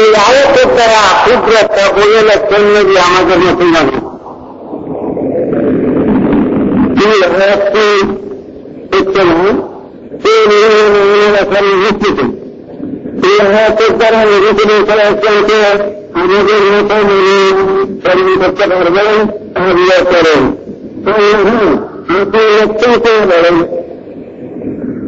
এই আয়তের দ্বারা ক্ষুদ্র একটা বলে লাগছেন নবী আমাদের মতো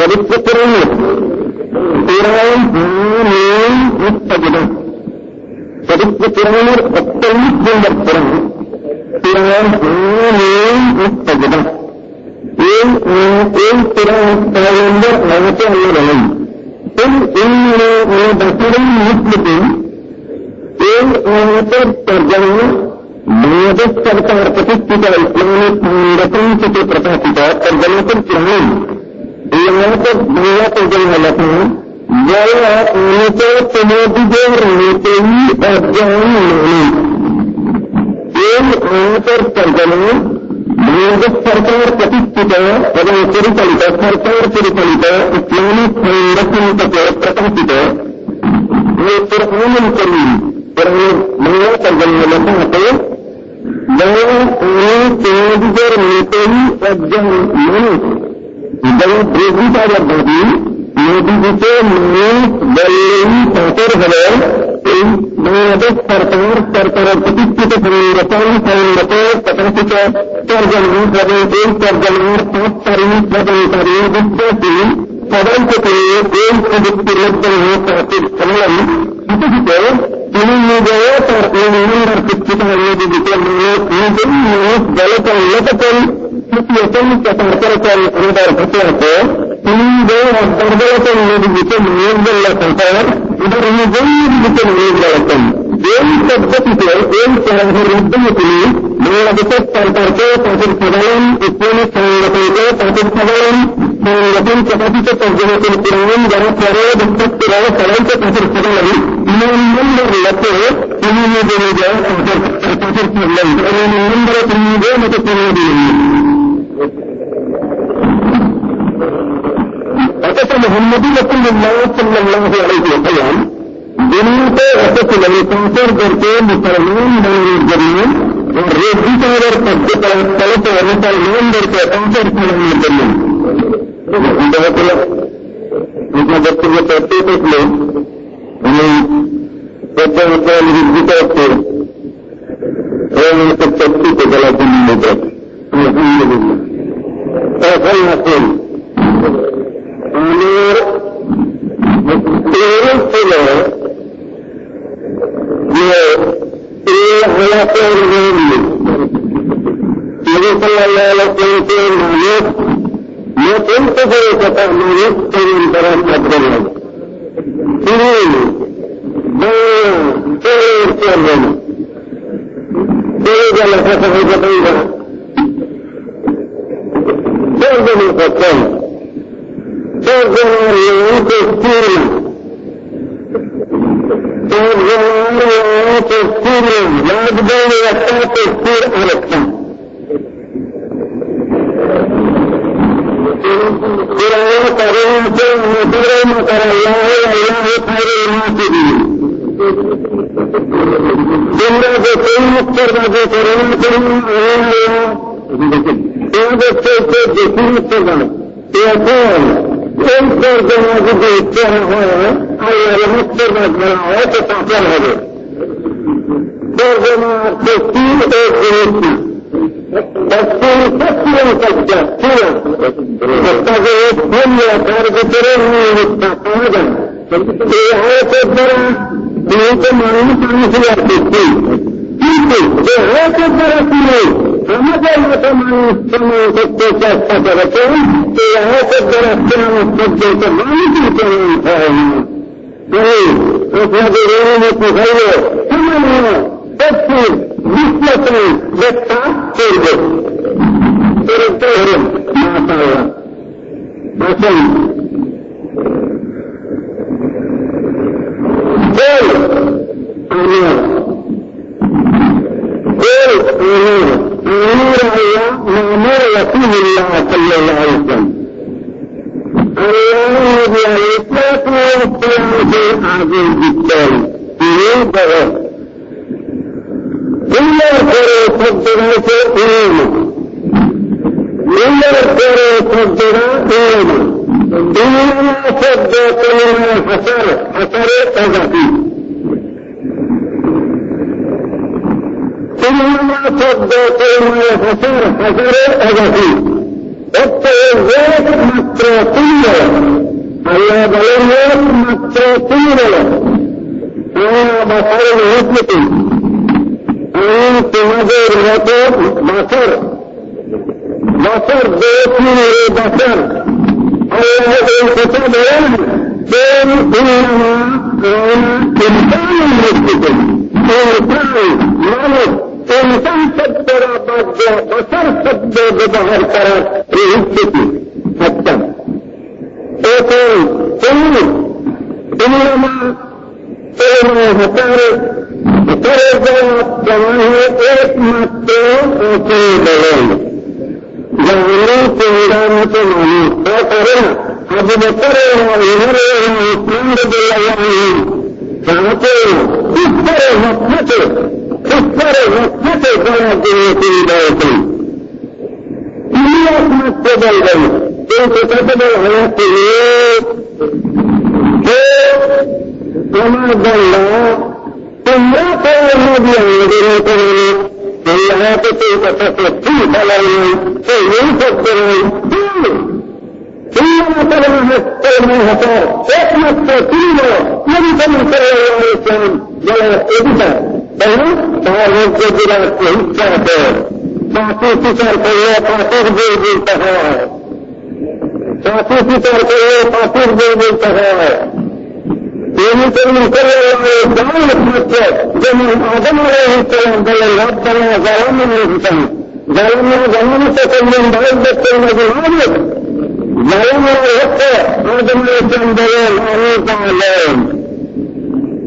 প্রত্যেকে আমরা যদি থেকে থাকে তাহলে চলতে পারবেন নির্ভর উন্নয়নকে খারাপ মন্ডলী চরিত্র করে কোরআন মুক্তাগিনা চরিত্র কোরআনের অত্যন্ত সুন্দর কোরআন কোরআন মুক্তাগিনা এই এই কোরআন তাহলে আমাকে আল্লাহ বলেন বাকিরাই মুসলিম এই আয়াতের তর্জমা বাংলাদেশ সরকার প্রতিষ্ঠিত ইসলামিক সংগঠন থেকে প্রকাশিত তর্জমাতের প্রাণ এই আয়াতের বাংলা তর্জমা লেখা যারা অনেকে তোমাদিদের নেতেই অর্জন মানে এই আয়াতের তর্জমা বাংলাদেশ সরকার প্রতিষ্ঠিত এবং পরিচালিত সরকার পরিচালিত ইসলামিক সংগঠন থেকে প্রকাশিত কোরআন করিম কোরআনের বাংলা তর্জমা লেখা হাতে যারা অনেক তোমাদিদের নেতেই একজন মানুষ যারা ব্রহ্মতাবাদী নদীতে মানুষ বললেই তাঁতের হলে এই বাংলাদেশ সরকার সরকারের প্রতিষ্ঠিত সংগঠন সংগত প্রকাশিত তর্জমা এবং এই তর্জমার পাঁচ তারিখ প্রদানকারী বিশ্বাসী সবাইকে পেয়ে এই প্রযুক্তির মাধ্যমে তাঁতের সম্মেলন বিকশিত তিনি নিজেও তার এই নির্মাণ শিক্ষিত নদীতে মানুষ নিজেই মানুষ জলকে উন্নত করেন তৃতীয়তম প্রচার করেছেন আমাদের ঘটনাকে তিনি যে দুর্বলতা নদীতে মানুষদের লেখার এবার নিজেই নদীতে মানুষ বলেছেন এই পদ্ধতিতে এই চরণের মাধ্যমে তিনি বাংলাদেশের সরকারকে তাদের সাধারণ ইসলামিক সংগঠনকে তাদের সাধারণ সংগঠন প্রকাশিত পর্যবেক্ষণ করলেন যারা পরে বিশ্বস্তরা সবাইকে তাদের সাধারণ নিয়ন্ত্রণের লক্ষ্যে তিনি নিজে নিজে তাদের করলেন এবং নিয়ন্ত্রণে তিনি নিজে মতো করে দিলেন অথচ মোহাম্মদী রসুল্লাহ সাল্লাহ আলাইহি ওয়াসাল্লাম দুনিয়াতে এসেছিলেন সংসারদেরকে মুসলমান বানানোর জন্য রেডি সাহেবের কার্যকলাপে মুসলমানদেরকে সংসার চালানোর জন্য আপনাদের থেকে করতে থাকলে আমি প্রত্যেক নির্দিত হচ্ছে এই মানুষের শক্তিতে বলার জন্য এখন আসুন আমার ছিল যে এই হায়াতের নবী সাল্লাহ মানুষ নতুন থেকে কথা মানুষ তৈরি করার মাধ্যমে তিনি করবেন চলে গেল কথা হয়ে যাবে করবেন تفسيرا ترجمة تفسيرا لا تقول يا تفسير على الكلام قرآن قرآن مدير مقر الله الله خير المعتدين جنة بطول مقر بطول قرآن قرآن الله الله بطول بطول مقر يقول مختي پيتا جو ماڻهو پاڻ ٿي وٺي ٿي আমাদের মতো মানুষ যেমন করতে চেষ্টা করেছেন এই আহতের দ্বারা কেমন পর্যন্ত মানুষই কেমন অনুমতি হইল সামান্য তথ্যের বিশ্লেষণ ব্যাখ্যা করবে ধরুন মাশাল্লাহ আসেন قل مأمور رسول الله صلى الله عليه وسلم الله يطلق والسلام في عظيم جدا يريده إلا كره تقدر تقيمه إلا كره تقدر تقيمه إلا تقدر تقيمه حسنة حسنة تقدر إما تبدأتهم يفسر حسر أبكي التوزيات مطرطية على بيانات مطرطية على بصر الهدنة أن تنظر غطر بصر بصر بيتي بصر الله الكتاب يعني بين إنما أنا إنسان مستقل إنسان ملك انسان سب تیرا بات گیا بسر سب دے گے باہر کرا، یہ استھتی ستم ایک ہتارے ہتارے گیا جوانے ایک مت اوکے بڑے جانے کے اڑانے کے مانے کیا کرے اب میں کرے ادھر پیڑ دے لگا ہوں اس طرح مت تذكر وقت فلا قوة إلا بالله إلا أسمت تبل بي كنت تبل الحياة وما ضل إلا قول النبي الذين كفروا والحياة كيف تستطيع لهم كيف تفكرون إنما تلوه تلوه تار فأسمت تسليما نبي صلى الله عليه وسلم ولا يستجيبها Bahawa kejiran kehidupan itu Satu sisar kaya pasir berbul tahar Satu sisar kaya pasir berbul tahar ini كلمة كلمة دعوة مكة جميع آدم عليه السلام قال ربنا ظلمنا الإنسان ظلمنا ظلمنا تكلم بعد كلمة العابد ظلمنا الوقت آدم عليه السلام قال أعوذ عليهم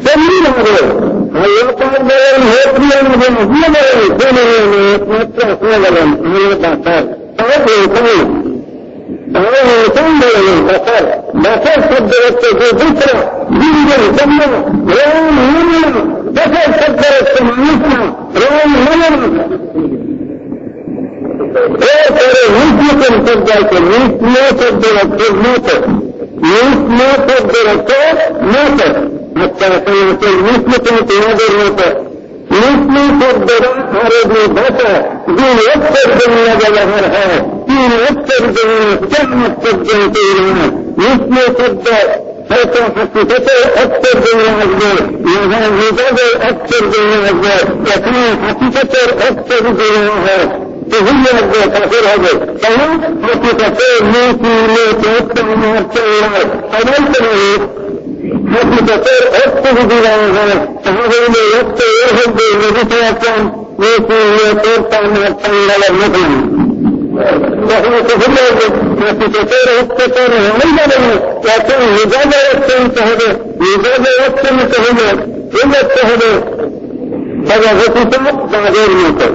تمرین ہو بسر بسر شبد رکھتے تھے دوسرا جنگل جنگل روم ہنر بسر شبد رکھتے مانسنا روم ہنر ایک ارے نیچے کر سکتا ہے کہ نیچ میں شبد رکھتے نیچے نوٹ رکھو نوٹ اچھا نیٹ میں تم تین دیر ہوتا ہے۔ نیٹ میں سب دوران سارے میں بہت ہے۔ دن ایک سر دنیا کا لہر ہے۔ تین ایک سر دن چند مقصد جانتے ہیں نیٹ میں سب سیکڑوں سکتے اکثر دنیا لگے یہاں یہ اکثر دنیا لگے اپنی حقیقت اکثر دنیا ہے۔ تهيئ التأثير هذا فهم مكتفين موتي لتوسع من السيارات فليس له مكتفين أكتب بلاغها فهذا إلى وقت يرهب النبي صلى موتي لتوسع من السيارات مثلا وهو تفرد مكتفين أكتفين أيضا لكن مجال وقت متهدى مجال وقت متهدى إلا التهدى بلاغتی سے باغیر میں کر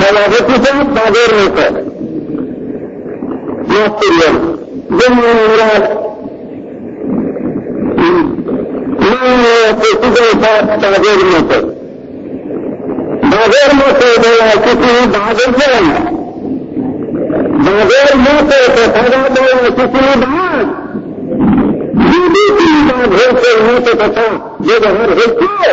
بلاغتی سے باغیر میں کر نوکریل جن میں مراد کسی کے۔ ساتھ باغیر میں کر باغیر میں سے بولا کسی باغر میں باغیر میں سے سزا بولا کسی باغ بی بی کی باغ ہو کے منہ سے بتا یہ باہر ہوتی ہے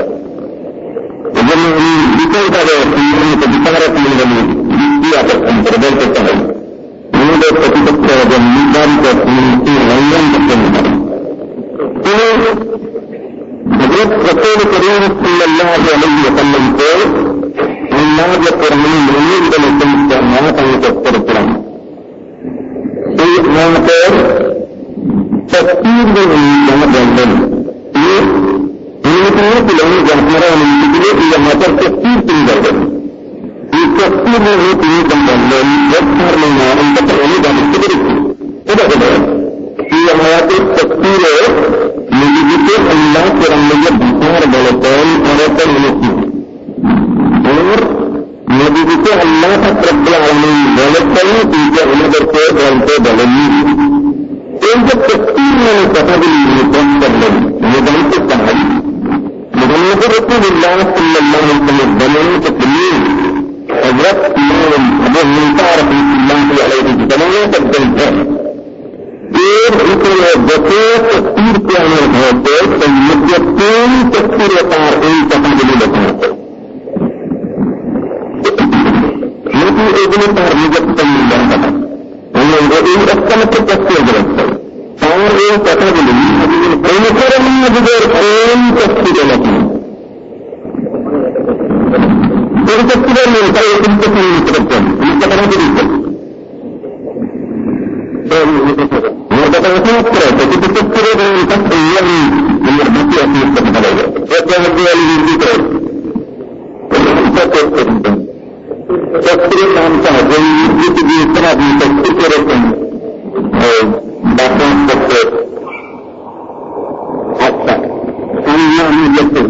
ثمرة للسياسة الأمبربال تتعلم منذ تتبقى والنظام تتمنى غيان تتمنى حضرت رسول کریم صلی اللہ علیہ وسلم کو اللہ قرآن منیر کا مسلم کرنا ہے تذکر کرم ایک نام پر تفسیر میں یہاں جانتے ہیں یہ ہمیں تو یہ کہ لوگ جانتے ہیں ان کے لیے یہ مطلب تفسیر تم کر دیں تكتبه قيودا بالله يظهر لنا أن تتعلم بالكبر هذا هو في حياة التكبير لذكر الله كرمية بطار بلطان أرطا منه اور نبی کو اللہ کا رب العالمین دولت کریں کیونکہ انہیں در کو ڈالتے ڈالیں ان کو تقسیم میں نے کہا بھی نہیں کر لیں مدن کو کہا محمد رسول اللہ صلی اللہ علیہ وسلم بنے تقریر أدركت من من تعرف الإسلام في عليه السلام تبدلت دير إسلام بطيء تكتير كامل هذا فالمجتين تكتير طارئين تقابل بطاقة لكن ابن طارئين تقابل بطاقة ومن رئيس أكثر تكتير بطاقة طارئين تقابل بطاقة ومن رئيس أكثر تكتير بطاقة تفسير من خير تفسير من تفسير من تفسير وتتوقف تجد تفسير من تفسير من يربطي في التفسير وتهدي للذكر تفسير نام صاحب يجب يسرى في تفسير لكم باقي تفسير حتى أن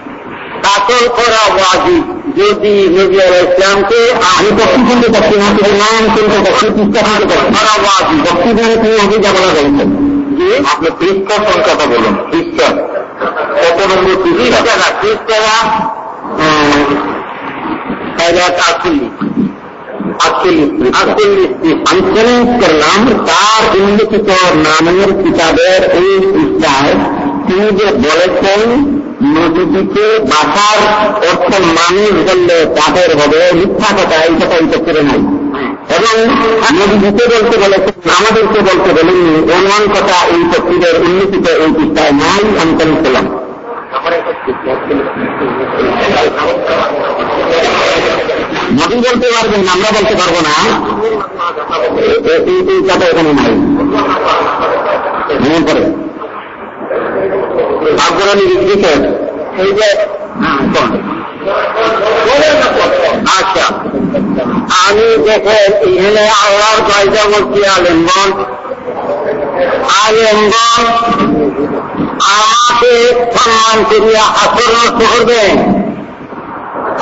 কাতল করা ওয়াজিব। যদি নবী আলাইসলামকে আমি বক্তি বলতে পারছি না কিন্তু নাম কিন্তু বক্তি চেষ্টা করতে পারছি করা ওয়াজিব। বক্তি বলে তুমি আগে জামানা বলছেন যে আপনি খ্রিস্টান কথা বলুন। খ্রিস্টান। কত নম্বর খ্রিস্টানা? খ্রিস্টানা আটচল্লিশ। আমি চ্যালেঞ্জ করলাম তার উল্লেখিত নামের কিতাবের এই পৃষ্ঠায় তিনি যে বলেছেন নদীটিকে বাসার অর্থ মানুষ বললে তাদের হবে মিথ্যা কথা, এই কথা এই ক্ষেত্রে নাই। এবং নদীটিকে বলতে বলেছেন আমাদেরকে বলতে বলেননি এমন কথা এই তফসিলের উল্লেখিত এই পৃষ্ঠায় নাই চ্যালেঞ্জ করলাম নদী বলতে পারবেন আমরা বলতে পারব না। এই কথা এখানে নাই। মনে করে আপনারা এই যে আচ্ছা। আমি দেখেন এখানে আল্লাহর কয়টা বলছি আমাকে সম্মান করিয়া আচরণ করবেন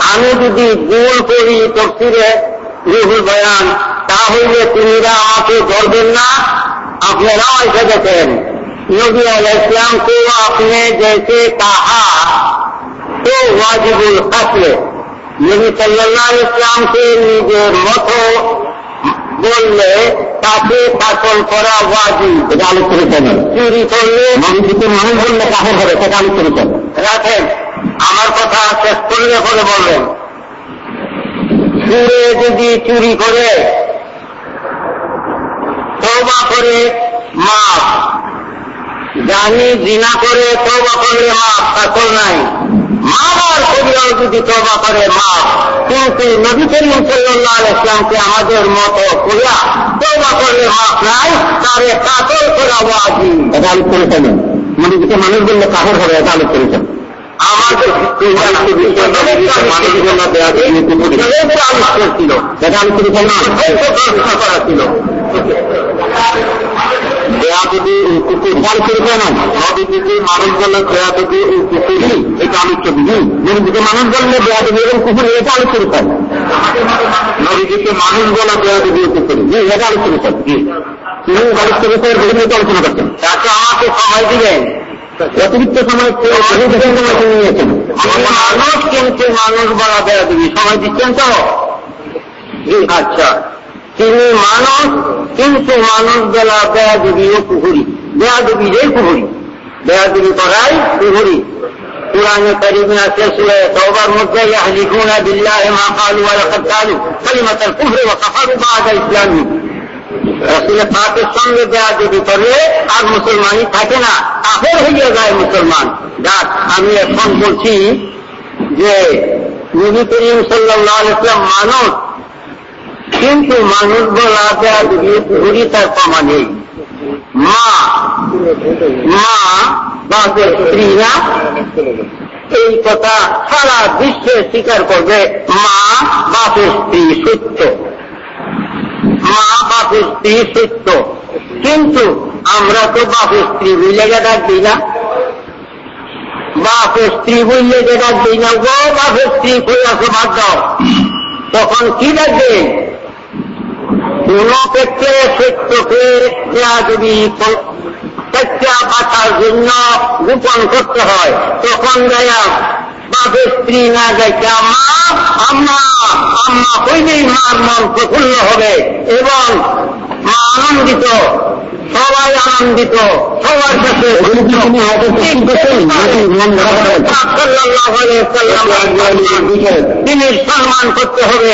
আমি যদি ভুল করি তফসিরে রুহুল বয়ান তাহলে তিনিরা আমাকে ধরবেন না। আপনারাও এসে দেখেন। नबी इस्लाम को आपने जैसे कहा তো ওয়াজিবুল কাতলে নবী সাল্লাহ ইসলামকে নিজের মতো বললে তাকে কাতল করা ওয়াজিব এটা আলোচনা চলে চুরি করলে নবীজিকে মানুষ বললে কাফের হবে সেটা আলোচনা চলে রাখেন আমার কথা শেষ করলে করে বলবেন চুরে যদি চুরি করে তৌবা করে জানি জিনা করে তৌবা করলে কাতল নাই। মাবার করিয়াও যদি তৌবা করে মাপ কিন্তু নবী করিম সাল্লাহ ইসলামকে আমাদের মতো করিয়া তৌবা করলে মাপ নাই? তারে কাতল করা ওয়াজিব। এটা আলোচনা চলে নবীজিকে মানুষ বললে কাফের হবে এটা আলোচনা চলে আমাদের আবিষ্কার ছিল এটা আলোচনা চলে করা ছিল। বেয়াদবি কুকুর আলোচনা চলে না নবীজিকে মানুষ বললে বেয়াদবি নবীজিকে মানুষ বেয়াদবি এবং কুকুরি এটা আলোচনা চলে নবীজিকে মানুষ বলা বেয়াদবি কুকুরি জি এটা আলোচনা চলে জি। তিনি আলোচনা করে বিভিন্ন আলোচনা করছেন। তাকে আমাকে সময় দিলেন। অতিরিক্ত সময় নিয়েছেন। মানুষ কিন্তু মানুষ বলা দেয়া দিবি সময় দিচ্ছেন তো? জি, আচ্ছা। তিনি মানুষ কিন্তু মানুষ বেলা দেয়া দিবি ও পুকুরি দেয়া দিবি রে পুকুরি দেয়া দিবি করাই পুকুরি কোরআনে কারিমে আছে সূরা তওবার মধ্যে ইয়াহলিকুনা বিল্লাহি মা ক্বালু ওয়া লাকাদ ক্বালু কালিমাতাল কুফরি ওয়া কাফারু বা'দা ইসলামি রাসূলের পাকের সঙ্গে দেয়া দিবি করলে আর মুসলমানই থাকে না কাফের হয়ে যায় মুসলমান যাক আমি এখন বলছি যে নবী করিম সাল্লাল্লাহু আলাইহি ওয়াসাল্লাম মানুষ কিন্তু মানুষ বলা ঘুরি তার প্রমাণ নেই। মা মা বাপের স্ত্রীরা এই কথা সারা বিশ্বে স্বীকার করবে, মা বাপের স্ত্রী সত্য। মা বাপের স্ত্রী সত্য। কিন্তু আমরা তো বাপের স্ত্রী বুঝলে ডাক দিই না। বাপের স্ত্রী বুঝলে ডাক দিই না। গো, বাপের স্ত্রী কই আসো দাও। তখন কি ডাকবে ক্ষেত্রে সত্যকে যদি সত্যা পাঠার জন্য গোপন করতে হয় তখন দেয়া বাপের স্ত্রী না যাইতে মা আম্মা আম্মা হইলেই মার মন প্রফুল্ল হবে এবং মা আনন্দিত সবাই আনন্দিত সবার কাছে ওয়াসাল্লাম তিনি সম্মান করতে হবে।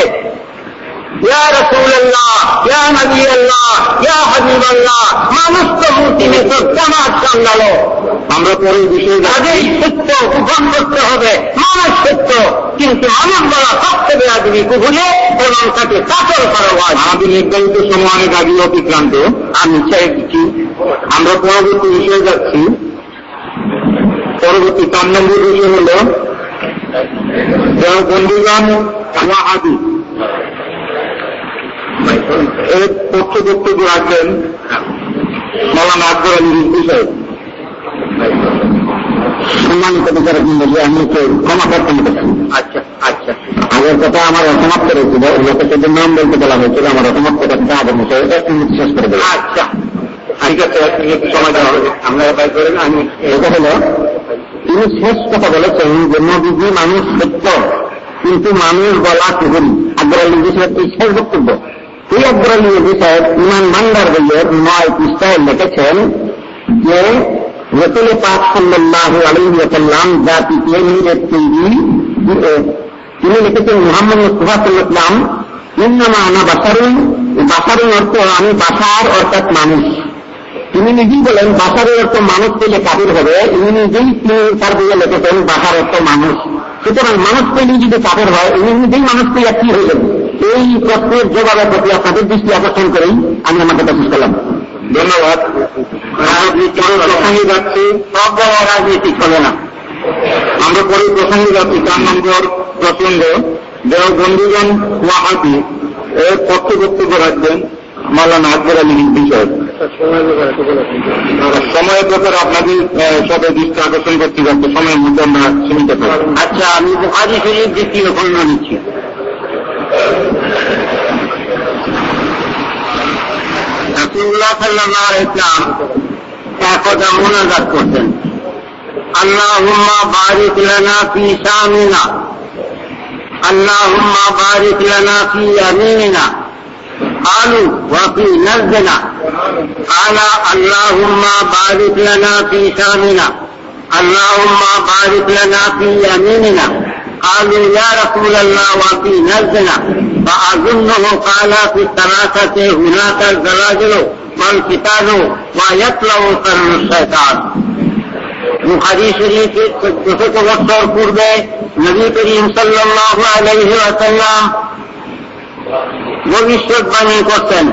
ইয়া রাসূলুল্লাহ ইয়া নবী আল্লাহ ইয়া হাবিবাল্লাহ মানুষ তো মূর্তিনে তো সামলালো আমরা পরে বিষয়ে সত্য করতে হবে মানুষ সত্য কিন্তু মানুষ বলা সবচেয়ে এবং তাকে কাতল করা হয়। আমাদের নির্ধারিত সময় অনেক আগে অতিক্রান্ত। আমি চাই দিচ্ছি। আমরা পরবর্তী বিষয়ে যাচ্ছি। পরবর্তী চার নম্বর বিষয় হল বন্ধুগণ ওয়াহাবি এর বক্তব্য রাখবেন মৌলানা আকবর আলী রিজভী সাহেব। সম্মানিত বিচারক মন্ডলী আমি তো ক্ষমা প্রার্থনা আচ্ছা আচ্ছা। আগের কথা আমার অসমাপ্ত রয়েছিল লোকের নাম বলতে বলা হয়েছিল আমার অসমাপ্ত কথা আবার মতো এটা একটু মিনিট শেষ করে দেবো আচ্ছা ঠিক আছে এক মিনিট সময় দেওয়া হবে আমরা করেন আমি এটা হলো তিনি শেষ কথা বলেছেন যে মানুষ সত্য কিন্তু মানুষ বলা কুহুরি। আকবর আলী সাহেব এই শেষ বক্তব্য? আলী সাহেব ইমান মান্দার বইয়ের নয় পৃষ্ঠায় লিখেছেন যে রসুল পাক সাল্লাহ আলহি আসাল্লাম জাতিকে নিজের তৈরি তিনি লিখেছেন মোহাম্মদ মুস্তফা সাল্লাম ইন্নামা আনা বাসারুন বাসারুন অর্থ আমি বাসার অর্থাৎ মানুষ। তিনি নিজেই বলেন বাসারের অর্থ মানুষ পেলে কাবির হবে ইনি নিজেই তিনি তার বইয়ে লিখেছেন বাসার অর্থ মানুষ সুতরাং মানুষ পেলে যদি কাপড় হয়, ইনি নিজেই মানুষ পেলে কি হয়ে যাবে। এই প্রশ্নের জবাবের প্রতি আপনাদের দৃষ্টি আকর্ষণ করেই আমি আমার কথা শেষ করলাম। ধন্যবাদ। প্রসঙ্গে যাচ্ছি সব বড় রাজনীতি চলে না। আমরা পরে প্রসঙ্গে যাচ্ছি চার নম্বর প্রসঙ্গ দেহ বন্ধুগণ ওয়াহাবি এর পক্ষ বক্তব্য রাখবেন মালানা আকবর আলী বিষয় সময়ের ব্যাপারে আপনাদের সবাই দৃষ্টি আকর্ষণ করতে যাচ্ছে সময়ের মধ্যে আমরা সীমিত আচ্ছা আমি বুখারি শরীফ দ্বিতীয় খণ্ড নিচ্ছি اللہ ہاں بارک لنا فیسامینا اللہ ہوما باریک لنا فی امینا آلو وافی نزدہ آنا اللہ ہاں باریک لنا فی شا مینا اللہ عما باریک لنا پی امی نا آلو یا رسول اللہ وافی نزدہ فأظنه قال في الثلاثة هناك الزلاجل والكتاب ويطلع قرن الشيطان বুখারি শরীফের চোদ্দশত বছর পূর্বে নবী করিম সাল্লাহ আলহি আসাল্লাম ভবিষ্যৎবাণী করতেন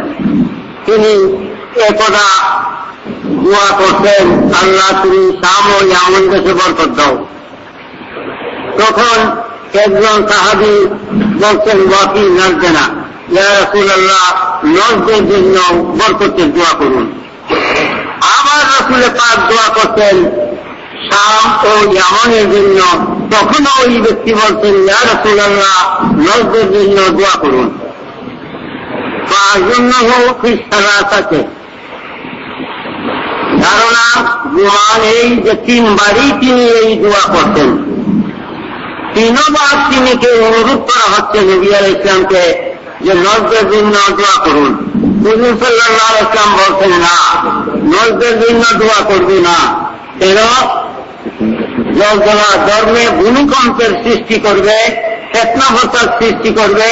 তিনি একদা দোয়া করতেন আল্লাহ তুমি শাম ও ইয়ামন দেশে বরকত দাও তখন একজন সাহাবি বলছেন ওয়াকি নজদে না। রসুল আল্লাহ নজদের জন্য বরকতের দোয়া করুন। আবার রসুলে পাক দোয়া করতেন শাম ও ইয়ামনের জন্য। তখনও ওই ব্যক্তি বলছেন, ইয়া রসুল আল্লাহ নজদের জন্য দোয়া করুন। তার জন্য হোক আছে ধারণা গুমান এই যে তিনবারই তিনি এই দোয়া করতেন। তিনবার তিনিকে অনুরোধ করা হচ্ছে নবী ইসলামকে যে নজদের জন্য দোয়া করুন। হুজুর সাল্লাহ ইসলাম বলছেন, না নজদের জন্য দোয়া করবে না। কেন? জলজলা ধর্মে ভূমিকম্পের সৃষ্টি করবে চেতনাভতার সৃষ্টি করবে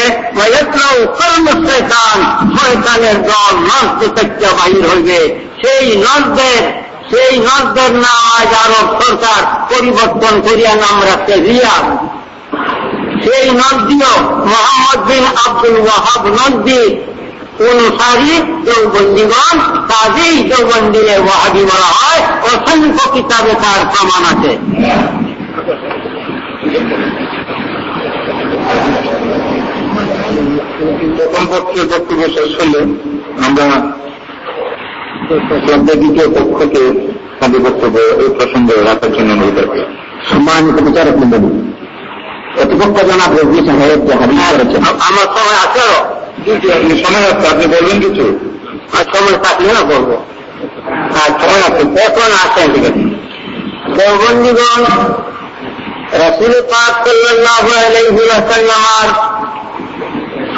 শয়তান শয়তানের দল নষ্ট থেকে বাহির হইবে। সেই নজদের সেই নজদের নাম আজ আরব সরকার পরিবর্তন করিয়া নাম রাখছে রিয়াদ সেই নদীও মোহাম্মদ বিন আব্দুল ওয়াহাব নদী অনুসারী দেওবন্দিগণ কাজেই দেওবন্দিরে ওয়াহাবি বলা হয়, অসংখ্য কিতাবে তার প্রমাণ আছে। প্রথম পক্ষের বক্তব্য শেষ হলে আমরা দ্বিতীয় পক্ষকে তাদের বক্তব্য এই প্রসঙ্গে রাখার জন্য অনুরোধ রাখি সম্মানিত বিচারক মন্ডলী প্রতিপক্ষ জনাব রবি সাহেব যে হাদিস করেছেন। আমার সময় আছে। সময় আছে আপনি বলবেন কিছু? আর সময় থাকলে না বলব। আর সময় আছে এখন আসেন ঠিক আছে। দেওবন্দিগণ রসুল পাক সাল্লাহ আলাইসাল্লামার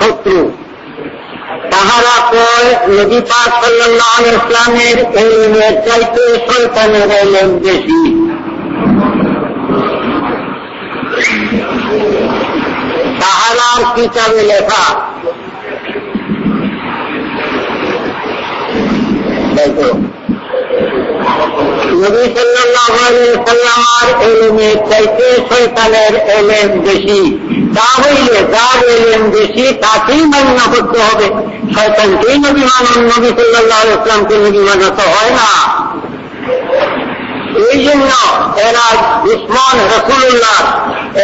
শত্রু তাহারা কয় নদী পাক সাল্লাহ ইসলামের এই চাইতে শৈতানের এলেন বেশি। তাহারার কিতাবে লেখা নবী সাল্লামার এলেমের চাইতে শৈতানের এলেম বেশি। তা হইলে যার এলেম বেশি তাকেই মান্য করতে হবে? শয়তানকেই নবী মানন নবী সাল্লাহ ইসলামকে নবী মানাতে হয় না। এই জন্য এরা দুশ্মন রসুল্লাহ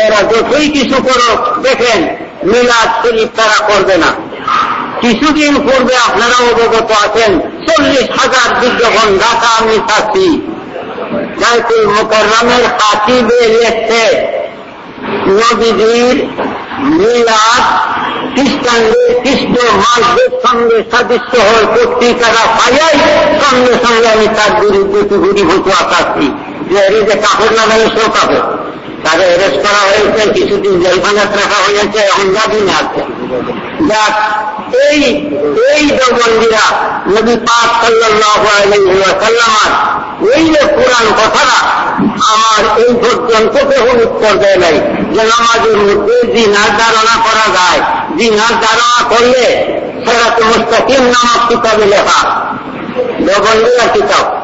এরা যতই কিছু করো দেখেন, মিলাদ শরীফ তারা করবে না। কিছুদিন পূর্বে আপনারা অবগত আছেন, চল্লিশ হাজার বিজ্ঞাপন ঢাকা আমি থাকছি গায়তুল মোকাররামের হাতিবে লেখছে নবীজির মিলাদ খ্রিস্টানদের খ্রিস্ট মাসদের সঙ্গে সাদৃশ্য হয়ে পত্রিকারা পাইয়াই সঙ্গে সঙ্গে আমি তার বিরুদ্ধে ঘুরি ভুতু আকাশি যে এর যে কাপড় না মানে সেও কাপড় তাকে অ্যারেস্ট করা হয়েছে, কিছুদিন জেলখানাত রাখা হয়েছে অঙ্গাধীনে আছে। যাক, এই এই দেবন্দিরা নবী পাক সাল্লাহার এই যে পুরাণ কথাটা আমার এই পর্যন্ত কেউ উত্তর দেয় নাই। যে নামাজের মধ্যে জিনার ধারণা করা যায়। জিনার ধারণা করলে সেটা তো মুস্তাকিম নামাজ কিতাবে লেখা। দেবন্দিরা কিতাব।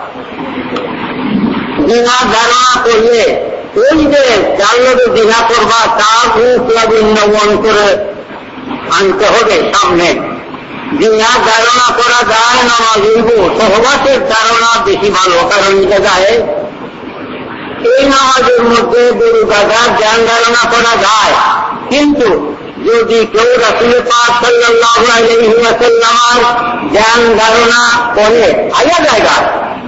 জিনার ধারণা করলে ওই যে যার লোকে দিঘা করবা, তার উৎলাবিন্নবন করে আনতে হবে সামনে। দিঘা ধারণা করা যায় নামাজ সহবাসের ধারণা বেশি ভালো। কারণ এটা যায় এই নামাজের মধ্যে গরু গাধার জ্ঞান ধারণা করা যায়। কিন্তু যদি কেউ রাসুলের পাক সাল্লাহ আলহিমাসাল্লামার জ্ঞান ধারণা করে আয়া জায়গা,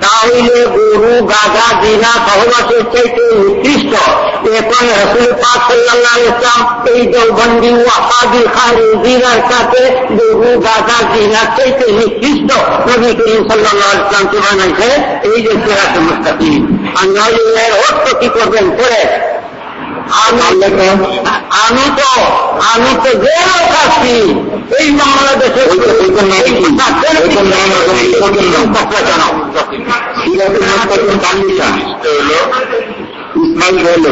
তাহলে গরু গাধা দিনা সহবাসের চাইতে উৎকৃষ্ট এখন রসুল পাক সাল্লাহ ইসলাম এই দৌবন্দি ওয়াহাদি খারিজিরার সাথে গরু গাধা দিনার চাইতে নিকৃষ্ট নবী করিম সাল্লাহ ইসলামকে বানাইছে। এই যে সেরাতে মুস্তাকিম। আর এর অর্থ কি করবেন পরে আমি তো আমি তো জেলও খাচ্ছি। এই বাংলাদেশে ইসমাইল হলো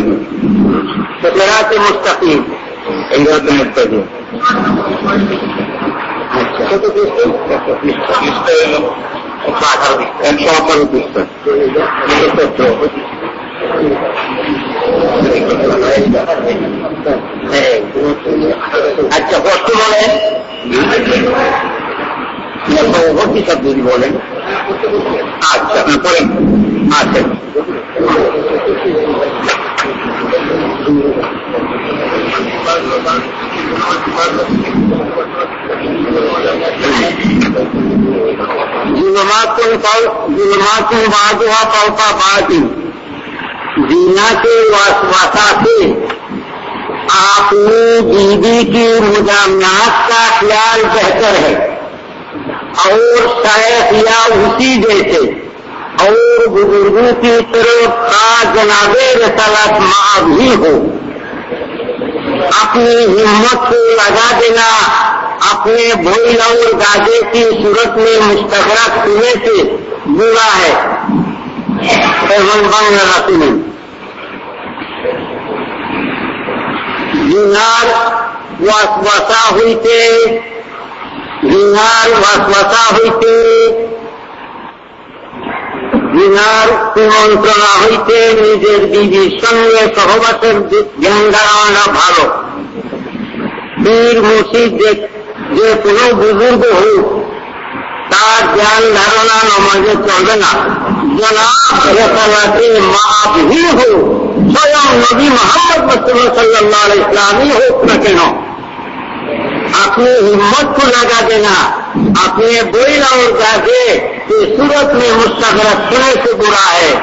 সেরাতে মুস্তাকিম এই হচ্ছে মুস্তাকিম একশো আঠারো আচ্ছা কষ্ট বলেন। ভর্তি যদি বলেন। আচ্ছা করেন আচ্ছা। ظلمات ظلمات واضح پوپا باتی دینا کے جی، واسواسا سے آپ نے بیوی کی مدامات کا خیال بہتر ہے۔ اور شاید یا اسی جیسے۔ اور بزرگوں کی طرف کا جناب رسالت معاف ہی ہو۔ اپنی ہمت کو لگا دینا۔ اپنے بھول اور دادے کی صورت میں مستغرق ہونے سے برا ہے۔ گنہار وسوسا ہوئی تھے گنہار وسوسا ہوئی تھے گنہار کمنترا ہوئی تھے নিজের দিদির সঙ্গে سہوت জ্ঞান ধারণা ভালো পীর মসজিদ যে কোনো বুজুর্গ হোক তার জ্ঞান ধারণা নমাজে চলবে না جناب رسلت معاف ہی ہو سویا نبی محمد رسول صلی اللہ علیہ السلامی ہو اتنا کہنا اپنی ہمت کو لگا دینا اپنے بوئی اور جا کے کہ صورت میں مستقرر سنے سے برا ہے۔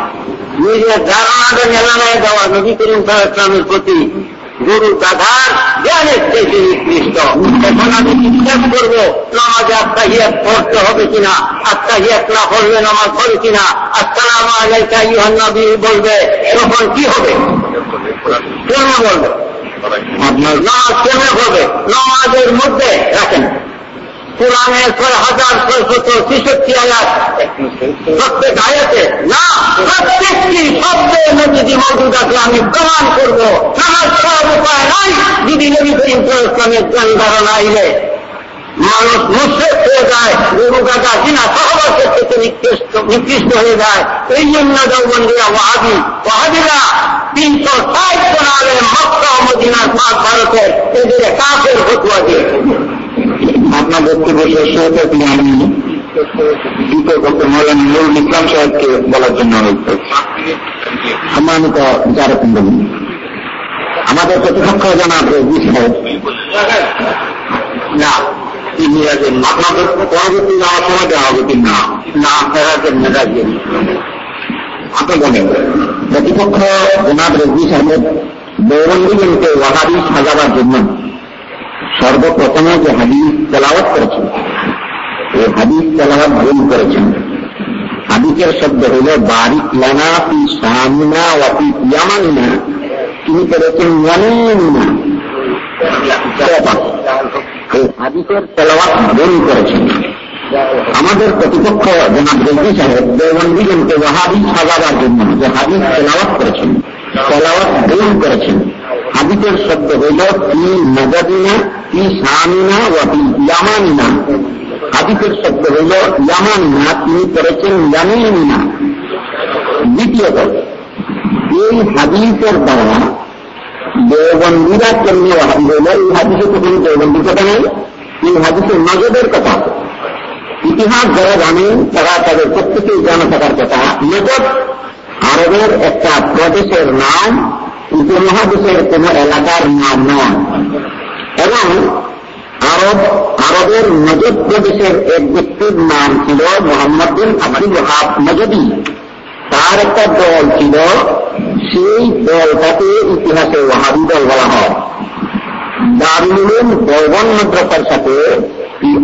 مجھے دھارنا دینے والا ہے دوا نبی کریم صلی اللہ علیہ গুরু দাদার জ্ঞানের থেকে নিকৃষ্ট এখন আমি বিশ্বাস করব, নামাজে আত্মাহিয়াত পড়তে হবে কিনা? আত্মাহিয়াত না পড়লে নামাজ পড়ে কিনা? আসসালাম আলাইকা ইহান নবী বলবে তখন কি হবে? কেন বলবে? নামাজ কেন হবে? নামাজের মধ্যে রাখেন। কোরআনের ছয় হাজার ছয়শত ছেষট্টি আয়াত। প্রত্যেক আয়াতে, না, প্রত্যেকটি শব্দে নদী মজুদ আছে, আমি প্রমাণ করব। নামাজ পড়ার উপায় নাই, যদি নবী করিম ইসলামের জ্ঞান ধারণা আইলে মানুষ মুশ্রেক হয়ে যায়, গরু গাদা কিনা সহবাসের থেকে নিকৃষ্ট নিকৃষ্ট হয়ে যায়। এই জন্য দৌবন্দিরা ওয়াহাবি, ওয়াহাবিরা তিনশো ষাট জন আলে মক্কা মদিনার পাক ভারতের এদের কাফের ফতুয়া দিয়ে আপনার বক্তব্য শেষ হয়ে থাকলে আমি বক্তব্য মৌলানা নুরুল ইসলাম সাহেবকে বলার জন্য সম্মানিত বিচারক আমাদের প্রতিপক্ষ জানাব রেজি সাহেব না, তিনি পরবর্তী না? প্রতিপক্ষ জনাব রেজি সাহেব ওয়াহাবি সাজাবার জন্য সর্বপ্রথমে যে হাদিস তেলাওয়াত করেছেন, এই হাদিস তেলাওয়াত ভুল করেছেন। হাদিসের শব্দ হইল, বারিক লানা পি সামিনা ওয়াপি ইয়ামানিনা। তিনি করেছেন, ইয়ামিনা। এই হাদিসের তেলাওয়াত ভুল করেছেন। আমাদের প্রতিপক্ষ জনাব রেজি সাহেব দেওবন্দিজনকে ওয়াহাবি সাজাবার জন্য যে হাদিস তেলাওয়াত করেছেন, তেলাওয়াত ভুল করেছেন। হাদিসের শব্দ হইল পি নগদিনা পি সামিনা, ওয়া পি ইয়ামানিনা। হাদিসের শব্দ হইল, ইয়ামানিনা, তিনি করেছেন ইয়ামিনা দ্বিতীয়ত এই হাদিসের দ্বারা দেওবন্দিরা কেমনি ওয়াহাবি হইল, এই হাদিসে তো কোনো দেওবন্দি কথা নেই, এই হাদিসের নজদের কথা। ইতিহাস যারা জানেন তারা তাদের প্রত্যেকেই জানা থাকার কথা। নজদ আরবের একটা প্রদেশের নাম উপমহাদেশের কোন এলাকার নাম নয়। এবং আরব, আরবের নজদ প্রদেশের এক ব্যক্তির নাম ছিল মোহাম্মদ বিন হাব নজদি তার একটা দল ছিল, সেই দলটাকে ইতিহাসে ওয়াহাবি দল বলা হয়। দারুল দেওবন মাদ্রাসার সাথে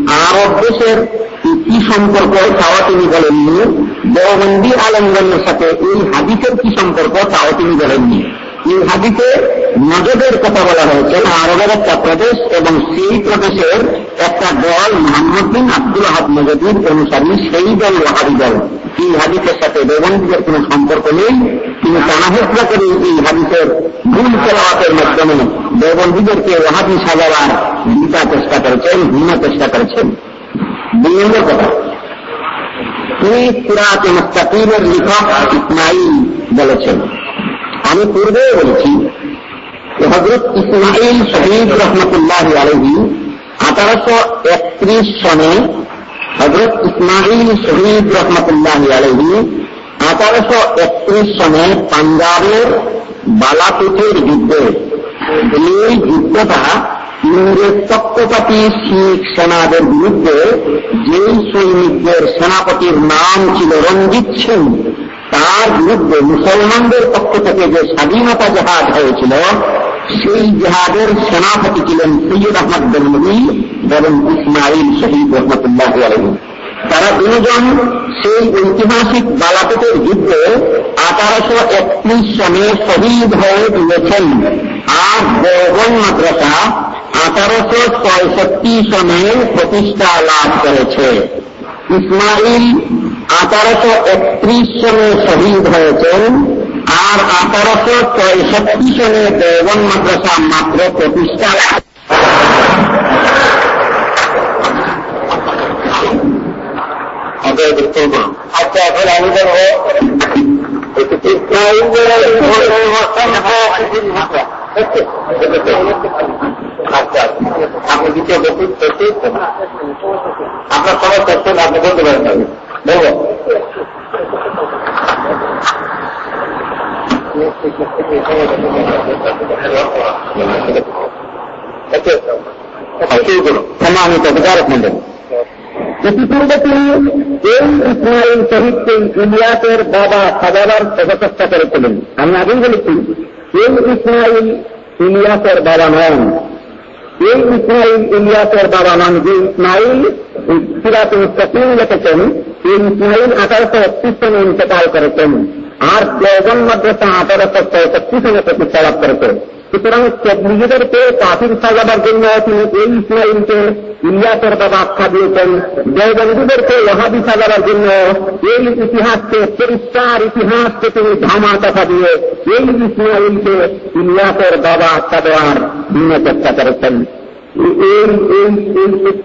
আরব দেশের কি সম্পর্ক তাও তিনি বলেননি। দেওবন্দি আলমগঞ্জের সাথে এই হাদিসের কি সম্পর্ক তাও তিনি বলেননি। এই হাদিসে নজদের কথা বলা হয়েছে। আরবের একটা প্রদেশ এবং সেই প্রদেশের একটা দল মোহাম্মদ বিন আব্দুল আহাদ নজদির অনুসারী, সেই দল ওয়াহাবি দল। এই হাদিসের সাথে দেবন্দীদের কোন সম্পর্ক নেই। তিনি টানাহেসরা করে এই হাদিসের ভুল খেলাওয়াতের মাধ্যমে দেবন্দীদেরকে ওয়াহাবি সাজাবার দিতা চেষ্টা করেছেন ভিন্ন চেষ্টা করেছেন। দুই কথা। তিনি পুরাতে মুস্তাকিমের লিখক ইসমাইল বলেছেন। আমি পূর্বেও বলেছি হজরত ইসমাইল শহীদ রহমতুল্লাহ আলহী আঠারোশো একত্রিশ সনে হজরত ইসমাইল শহীদ রহমতুল্লাহ আলহী আঠারোশো একত্রিশ সনে পাঞ্জাবের বালাপুটের যুদ্ধে এই যুদ্ধটা ইংরেজ পক্ষপাতী শিখ সেনাদের বিরুদ্ধে যেই সৈনিকদের সেনাপতির নাম ছিল রঞ্জিত সিং তার বিরুদ্ধে মুসলমানদের পক্ষ থেকে যে স্বাধীনতা জাহাজ হয়েছিল, সেই জাহাজের সেনাপতি ছিলেন সৈয়দ আহমদ বেলমদি এবং ইসমাইল শহীদ রহমতুল্লাহ আলহী তারা দুজন সেই ঐতিহাসিক বালাপেটের যুদ্ধে আঠারোশো একত্রিশ সনে শহীদ হয়ে দিয়েছেন আর দেওবন মাদ্রাসা আঠারোশো ছয়ষট্টি সনে প্রতিষ্ঠা লাভ করেছে। ইসমাইল আঠারোশো একত্রিশ সনে শহীদ হয়েছেন আর আঠারোশো ছয়ষট্টি সনে দেবন মাদ্রাসা মাত্র প্রতিষ্ঠা আচ্ছা এখন আমি বলব আচ্ছা আপনি দ্বিতীয় বছর আপনার সবাই করছেন আপনি বলতে পারেন বলব এই ইসমাইল শহীদকে ইলিয়াসের বাবা সাজাবার প্রচেষ্টা করেছিলেন। আমি আগেই বলেছি, এই ইসমাইল ইলিয়াসের বাবা নন। এই ইসমাইল ইলিয়াসের বাবা নাম যে ইসমাইল সিরাত মুস্তাকিম লিখেছেন, এই ইসমাইল আঠারোশো একত্রিশ সনে ইন্তেকাল করেছেন। আর দেওবন মাদ্রাসা আঠারোশো চৌষট্টি সনে প্রতিষ্ঠা লাভ করেছে সুতরাং নিজেদেরকে কাফির সাজাবার জন্য তিনি এই ইসমাইলকে ইলিয়াসের বাবা আখ্যা দিয়েছেন। দেওবন্দীদেরকে ওহাবি সাজাবার জন্য এই ইতিহাসকে পরিষ্কার ইতিহাসকে তিনি ধামা কথা দিয়ে এই ইসমাইলকে ইলিয়াসের বাবা আখ্যা দেওয়ার ভিন্ন চেষ্টা করেছেন।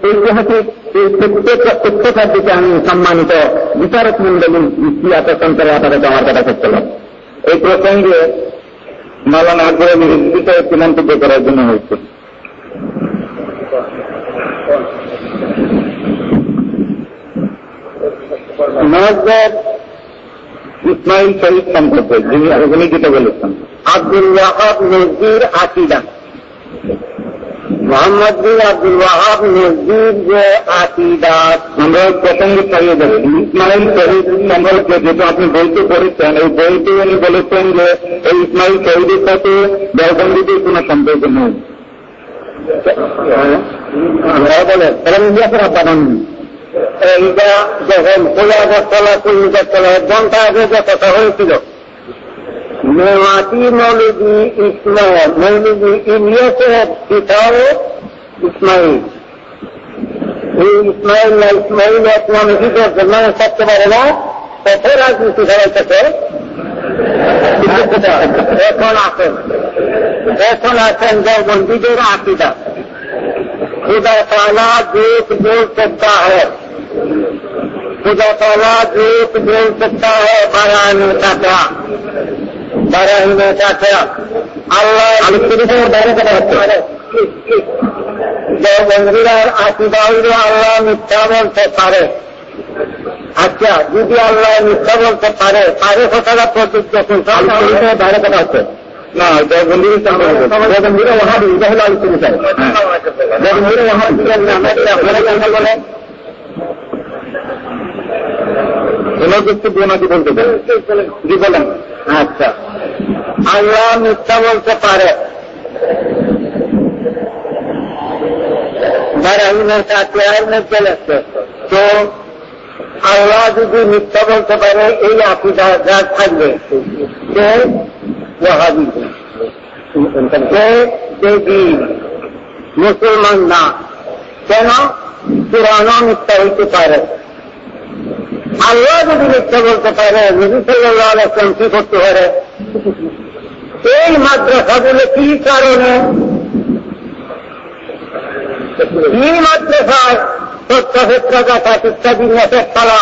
ঐতিহাসিক, এই প্রত্যেকের দিকে আমি সম্মানিত বিচারক মন্ডলী ইতিহাস সঞ্চারে আপনাদের আমার কথা করতে এই প্রসঙ্গে মালানা আকবরের নির্দিষ্ট একটি মন্তব্য করার জন্য হয়েছে। ইসমাইল শহীদ সম্পর্কে যিনি উনি যেটা বলেছেন আব্দুল ওয়াহাব নজির আকিদা। মোহাম্মদ বিন আব্দুল ওয়াহাব নজির যে আকিদা আমরা প্রসঙ্গে চালিয়ে যাচ্ছি ইসমাইল শহীদ সম্পর্কে যেহেতু আপনি বইতে পড়েছেন, এই বইতে উনি বলেছেন যে এই ইসমাইল শহীদের সাথে দেওবন্দিদের কোন সম্পর্ক নেই। ইলিয়াসের এইটা যখন খোলা বস্তলা কুড়িটা চলে। এক ঘণ্টা আগে যে কথা হয়েছিল میواتی مولوی اسماعیل، مولوی الیس کتاب اسماعیل۔ اسماعیل یا اسماعیل یا نہیں تو کرنا ہے سب کے بارے میں تو پھر آج اس کی خبر سکے ایسون آسن ایسون آسن عقیدہ خدا تعالیٰ دیکھ بول سکتا ہے۔ خدا تعالیٰ دیکھ بول سکتا ہے، بیان کا বাড়ানো টাকা বাড়ানো টাকা আল্লাহ আলোচনা বাইরে কথা হচ্ছে বন্ধুরার আশীর্বাদ আল্লাহ মিথ্যা বলতে পারে। আচ্ছা যদি আল্লাহ মিথ্যা বলতে পারে পারে কথাটা প্রযোজ্য বাইরে কথা হচ্ছে না। দেবন্দির দেবন্দির ওহাবি এটা হলো আলোচ্য বিষয় দেবন্দির ওহাবি কথা বলেন একটু নাকি বলতে জি বলেন। আচ্ছা আল্লাহ মিথ্যা বলতে পারে বারাহিমের কাছে আর মধ্যে লাগছে তো আল্লাহ যদি মিথ্যা বলতে পারে এই আকিদা যা থাকবে সে ওয়াহাবি সে দেবী মুসলমান না কেন পুরানো মিথ্যা হইতে পারে আল্লাহ যদি মিথ্যা বলতে পারে নবী সাল্লাহ আলাইসলাম কি করতে পারে এই মাদ্রাসাগুলো কি কারণে কি মাদ্রাসায় সত্যক্ষেত্র কথা ইত্যাদি নেশে ফেলা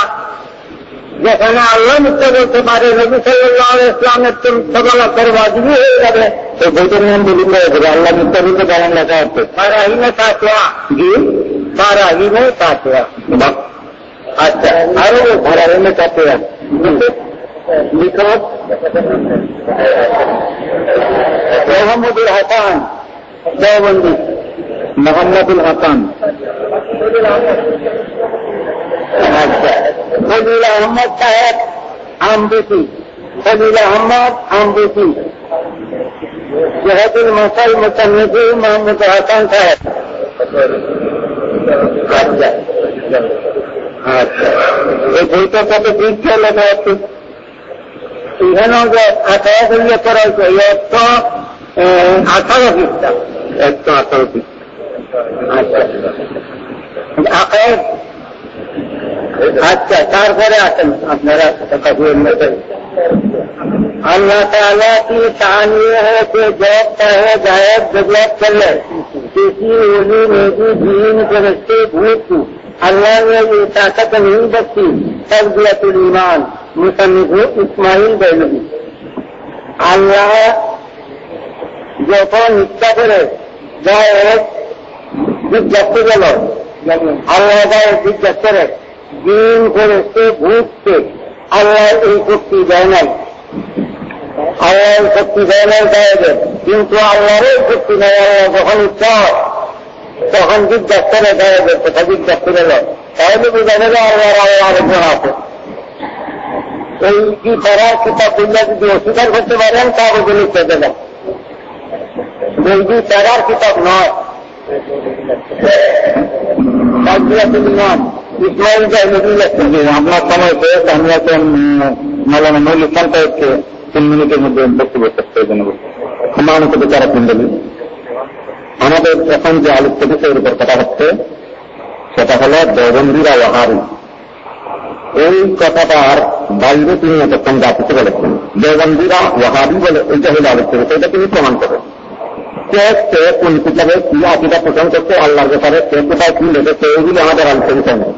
যেখানে আল্লাহ মিথ্যা বলতে পারে নবী সাল্লাহ ইসলামের তো মিথ্যা বলা করবাজিবি হয়ে যাবে তো বইটার নাম বলি আল্লাহ মিথ্যা বলতে কেমন লেখা হচ্ছে সারাহিমে কাটোয়া জি সারাহিমে কাটোয়া আচ্ছা আরও ধারাবাহিক কাছে লিখক মোহাম্মদুল হাসান দেওবন্দি মোহাম্মদুল হাসান আচ্ছা ফজিল আহমদ সাহেব আমবেসি ফজিল আহমদ আমবেসি জহাদুল মশাল মোসান্নিফি মোহাম্মদ হাসান সাহেব আচ্ছা اچھا۔ تھا ٹھیک کیا لو آپ آخر ایک اچھا۔ چار کرانی جیب کا جائب جگلا چل رہا ہے رسٹی بھوک আল্লাহ তাকাতামিন ব্যক্তি তাকবিরাতুল ইমান মুসানিফ ইসমাইল বেলবি আল্লাহ যখন ইচ্ছা করে যা গেল আল্লাহ যা জিজ্ঞাসা করে দিন করেছে ভূতকে আল্লাহ এই শক্তি দেয় নাই। আল্লাহ শক্তি দেয় নাই কিন্তু আল্লাহর শক্তি দেয় আল্লাহ যখন ইচ্ছা তখন জিজ্ঞাসা করে গায়েবের কথা জিজ্ঞাসা গেল তাহলে বোঝা যাবে আল্লাহর আল্লাহ আছে। এই কি করার কিতাব দিল্লা যদি অস্বীকার করতে পারেন কাগজে লিখতে দেবেন বলবি তারার কিতাব নয়। আপনার সময় শেষ, আমি এখন মালানা মৌলিক সাহেবকে তিন মিনিটের মধ্যে বক্তব্য শেষ করে জন্য সম্মানিত বিচারক মন্ডলী আমাদের এখন যে আলোচ্য বিষয়ের উপর কথা হচ্ছে, সেটা হল দেবন্দিরা ওয়াহারি এই কথাটার বাইরে তিনি এতক্ষণ কিছু বলেছেন। দেবন্দিরা ওয়াহাবি বলে এইটা হলো আলোচ্য বিষয় এটা তিনি প্রমাণ করেন। কে কে কোন কিতাবে কি আকিদা পোষণ করছে, আল্লাহর ব্যাপারে কে কোথায় কি লেগেছে এইগুলি আমাদের আলোচ্য বিষয় নয়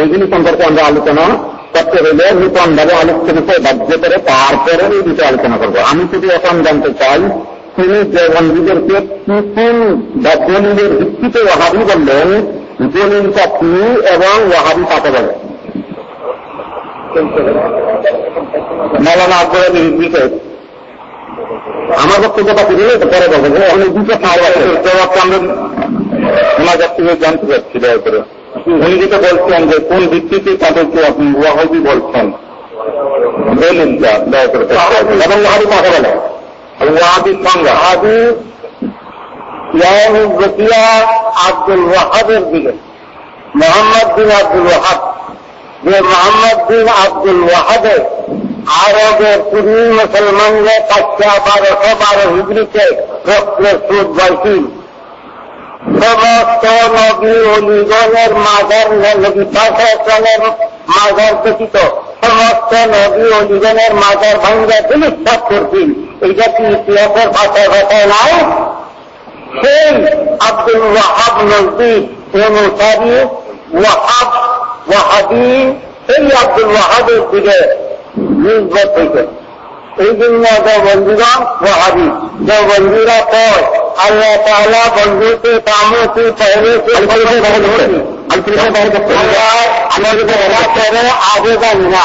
এইগুলি সম্পর্কে আমরা আলোচনা করতে হলে নূতনভাবে আলোচ্য বিষয় বাধ্য করে তারপরে এই বিষয়ে আলোচনা করব। আমি শুধু এখন জানতে চাই তিনি দেবন্দীদেরকে কি কোন দলিলের ভিত্তিতে ওয়াহাবি বললেন দলিলটা কি এবং ওয়াহাবি তাকে বলে। মৌলানা আকবর আলী বিষয় আমার বক্তব্যটা কি দিলে তো পরে বলব। অনেক দুটো খাওয়া আছে। জবাবটা আমরা ওনার কাছ থেকে জানতে চাচ্ছি দয়া করে উনি যেটা বলছেন যে কোন ভিত্তিতে তাদেরকে আপনি ওয়াহাবি বলছেন। দলিলটা দয়া করে। এবং ওয়াহাবি কথা বলে। ওয়াহাবি সংজ্ঞা আদি রকিয়া আব্দুল ওয়াহাবের দিকে। মোহাম্মদ বিন আব্দুল ওয়াহাব। যে মোহাম্মদ বিন আব্দুল ওয়াহাবের আরবের পূর্ণী মুসলমানদের কাছে বারোশো বারো হিজড়িতে রক্তের সুদ বয়সী সমস্ত নবী ও নিগণের মাজার নবী পাশের মাজার ব্যতীত সমস্ত নবী ও নিগণের মাজার ভাঙ্গা তিনি সব التي وصف فتناه سيد عبد الوهاب نزديك ومصابي وهاب وهابي سيد عبد الوهاب الدجاج نسبت ہے۔ ایک اللہ تعالیٰ بندو کے کاموں سے پہلے سے ہمارے کو بنا آگے کا منا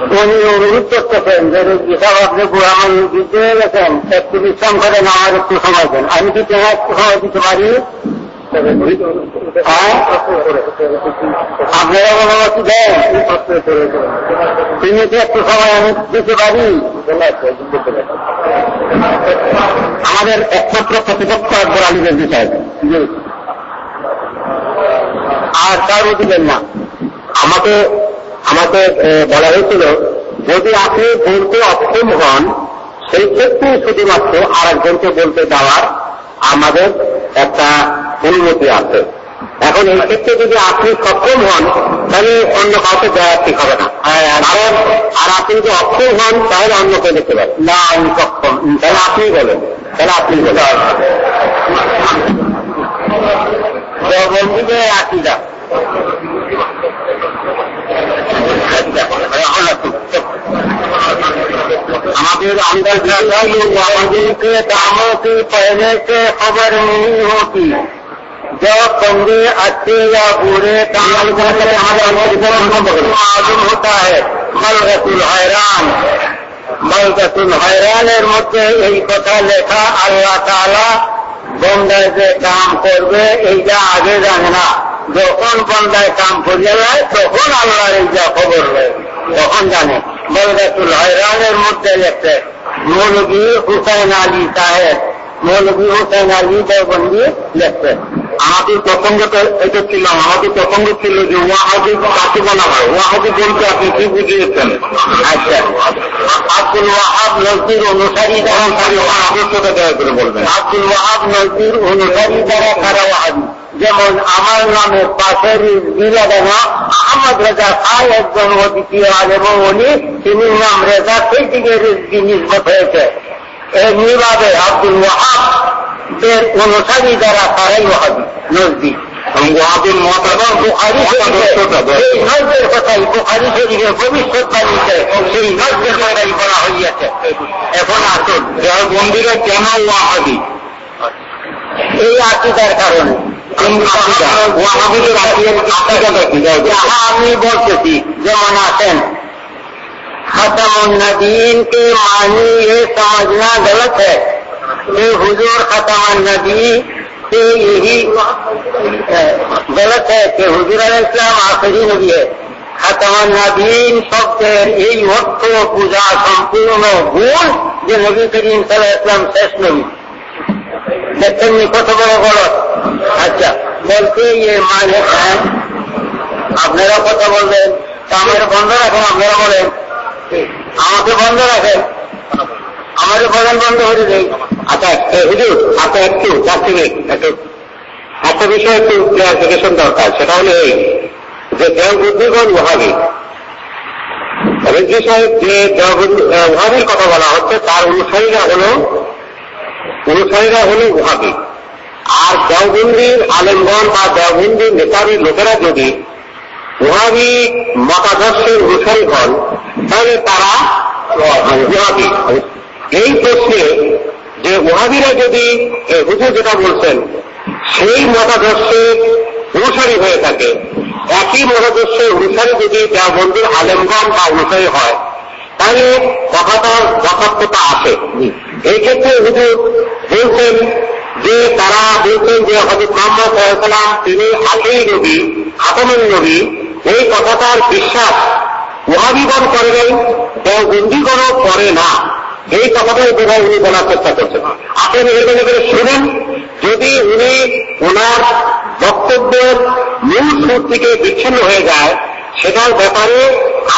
উনি অনুরোধ করতেছেন যে যেসব আপনি দিতে গেছেন একটু বিশ্রাম করেন, আমার একটু সময় দেন। আমি কি একটু সময় দিতে পারি? হ্যাঁ? আপনারা অনুমতি দেন। কি একটু সময় আমি দিতে পারি? আমাদের একমাত্র প্রতিপক্ষ একবার আলী বিষয়। আর তার দিবেন না। আমাকে আমাকে বলা হয়েছিল যদি আপনি বলতে অক্ষম হন সেই ক্ষেত্রে শুধুমাত্র আর একজনকে বলতে দেওয়ার আমাদের একটা অনুমতি আছে। এখন এই ক্ষেত্রে যদি আপনি সক্ষম হন তাহলে অন্য কাউকে দেওয়া ঠিক হবে না। কারণ আর আপনি যদি অক্ষম হন তাহলে অন্য কেউ দেখতে পারেন না আমি সক্ষম। তাহলে আপনি বলেন। তাহলে আপনি বলেন। বন্ধুকে আকিদা। اندر جاتا یہ ماضی کے داموں کی پہلے سے خبر نہیں ہوتی جب بندے اچھے یا برے دام معلوم ہوتا ہے ملغت الحیران ملغت الحیران سے یہی پتہ لکھا اللہ تعالیٰ بندے سے کام کر دے ایجا آگے جاننا যখন বন্দায় কাম করিয়া যায়, তখন আল্লাহর এইটা খবর হয় তখন জানে বলদাতুল হয়রানের মধ্যে লেখছে মৌলবী হুসাইন আলী সাহেব মৌলবী হুসাইন আলী দেবন্দি লেখছে। আমাদের প্রসঙ্গ তো এটা ছিল আমাদের প্রসঙ্গ ছিল যে ওয়াহাদি কাকে বলা হয়? ওয়াহাদি বলতে আপনি কি বুঝিয়েছেন? আচ্ছা আব্দুল ওয়াহাব নজদির অনুসারী দ্বারা আদর্শটা দয়া করে বলবেন। আব্দুল ওয়াহাব নজদির অনুসারী দ্বারা কারা ওয়াহাদি যেমন আমার নামে পাশের বিলাদানো আহমদ রেজা খাই একজন অদ্বিতীয় আলেম উনি তিনি নাম রেজা সেই দিকে রিজকি নিষ্পত হয়েছে। এমনিভাবে আব্দুল ওয়াহাব দের অনুসারী যারা তারাই ওয়াহাবি নজদি ওয়াহাবির মত বুখারি এই নজদের কথাই বুখারি শরীফে ভবিষ্যৎবাণীতে সেই নজদের কথাই করা হইয়াছে। এখন আসুন মন্দিরে কেন ওয়াহাবি? এই আকিদার কারণে। بہت سے تھی جو مناسب ختم النبین کے معنی یہ سمجھنا غلط ہے کہ حضور ختم النبی سے یہی غلط ہے کہ حضور علیہ السلام آخری ندی ہے۔ ختم ندیم سب سے یہی وقت پوجا سمپورن بھول جو نبی کریم صلی اللہ علیہ وسلم شیش نبی দেখছেন কত বড় বড়? আচ্ছা বলতে ইয়ে মানে হ্যাঁ আপনারা কথা বলবেন? আমাদের বন্ধ রাখেন, আপনারা বলেন। আমাকে বন্ধ রাখেন। আমাদের বলেন, বন্ধ করে দেই আচ্ছা হুজুর আচ্ছা একটু তার থেকে একটু। একটা বিষয় একটু ক্লিয়ারিফিকেশন দরকার, সেটা হলো এই যে দেওবুদ্ধিগণ ওহাবি রেজি সাহেব যে ওহাবির কথা বলা হচ্ছে, তার অনুসারীরা হল অনুসারীরা হল ওহাবি আর দেওবন্দির আলেমগণ বা দেওবন্দির নেতারি লোকেরা যদি ওহাবি মতাদর্শের অনুসারী হন, তাহলে তারা ওহাবি এই প্রশ্নে যে ওহাবিরা যদি হুজুর যেটা বলছেন, সেই মতাদর্শের অনুসারী হয়ে থাকে। একই মতাদর্শের অনুসারী যদি দেওবন্দির আলেমগণ বা অনুসারী হয়, তাহলে কথাটার যথার্থতা আসে। এই ক্ষেত্রে হুজুর বলছেন যে তারা বলছেন যে হজরত মোহাম্মদ তিনি আটেই নবী খাতমের নবী। এই কথাটার বিশ্বাস ওহাবিগণ করে নাই দেওবন্দিগণও করে না। এই কথাটাই বোধহয় উনি বলার চেষ্টা করছেন। আপনি এখানে করে শুনেন, যদি উনি ওনার বক্তব্যের মূল সুর থেকে বিচ্ছিন্ন হয়ে যায় সেটার ব্যাপারে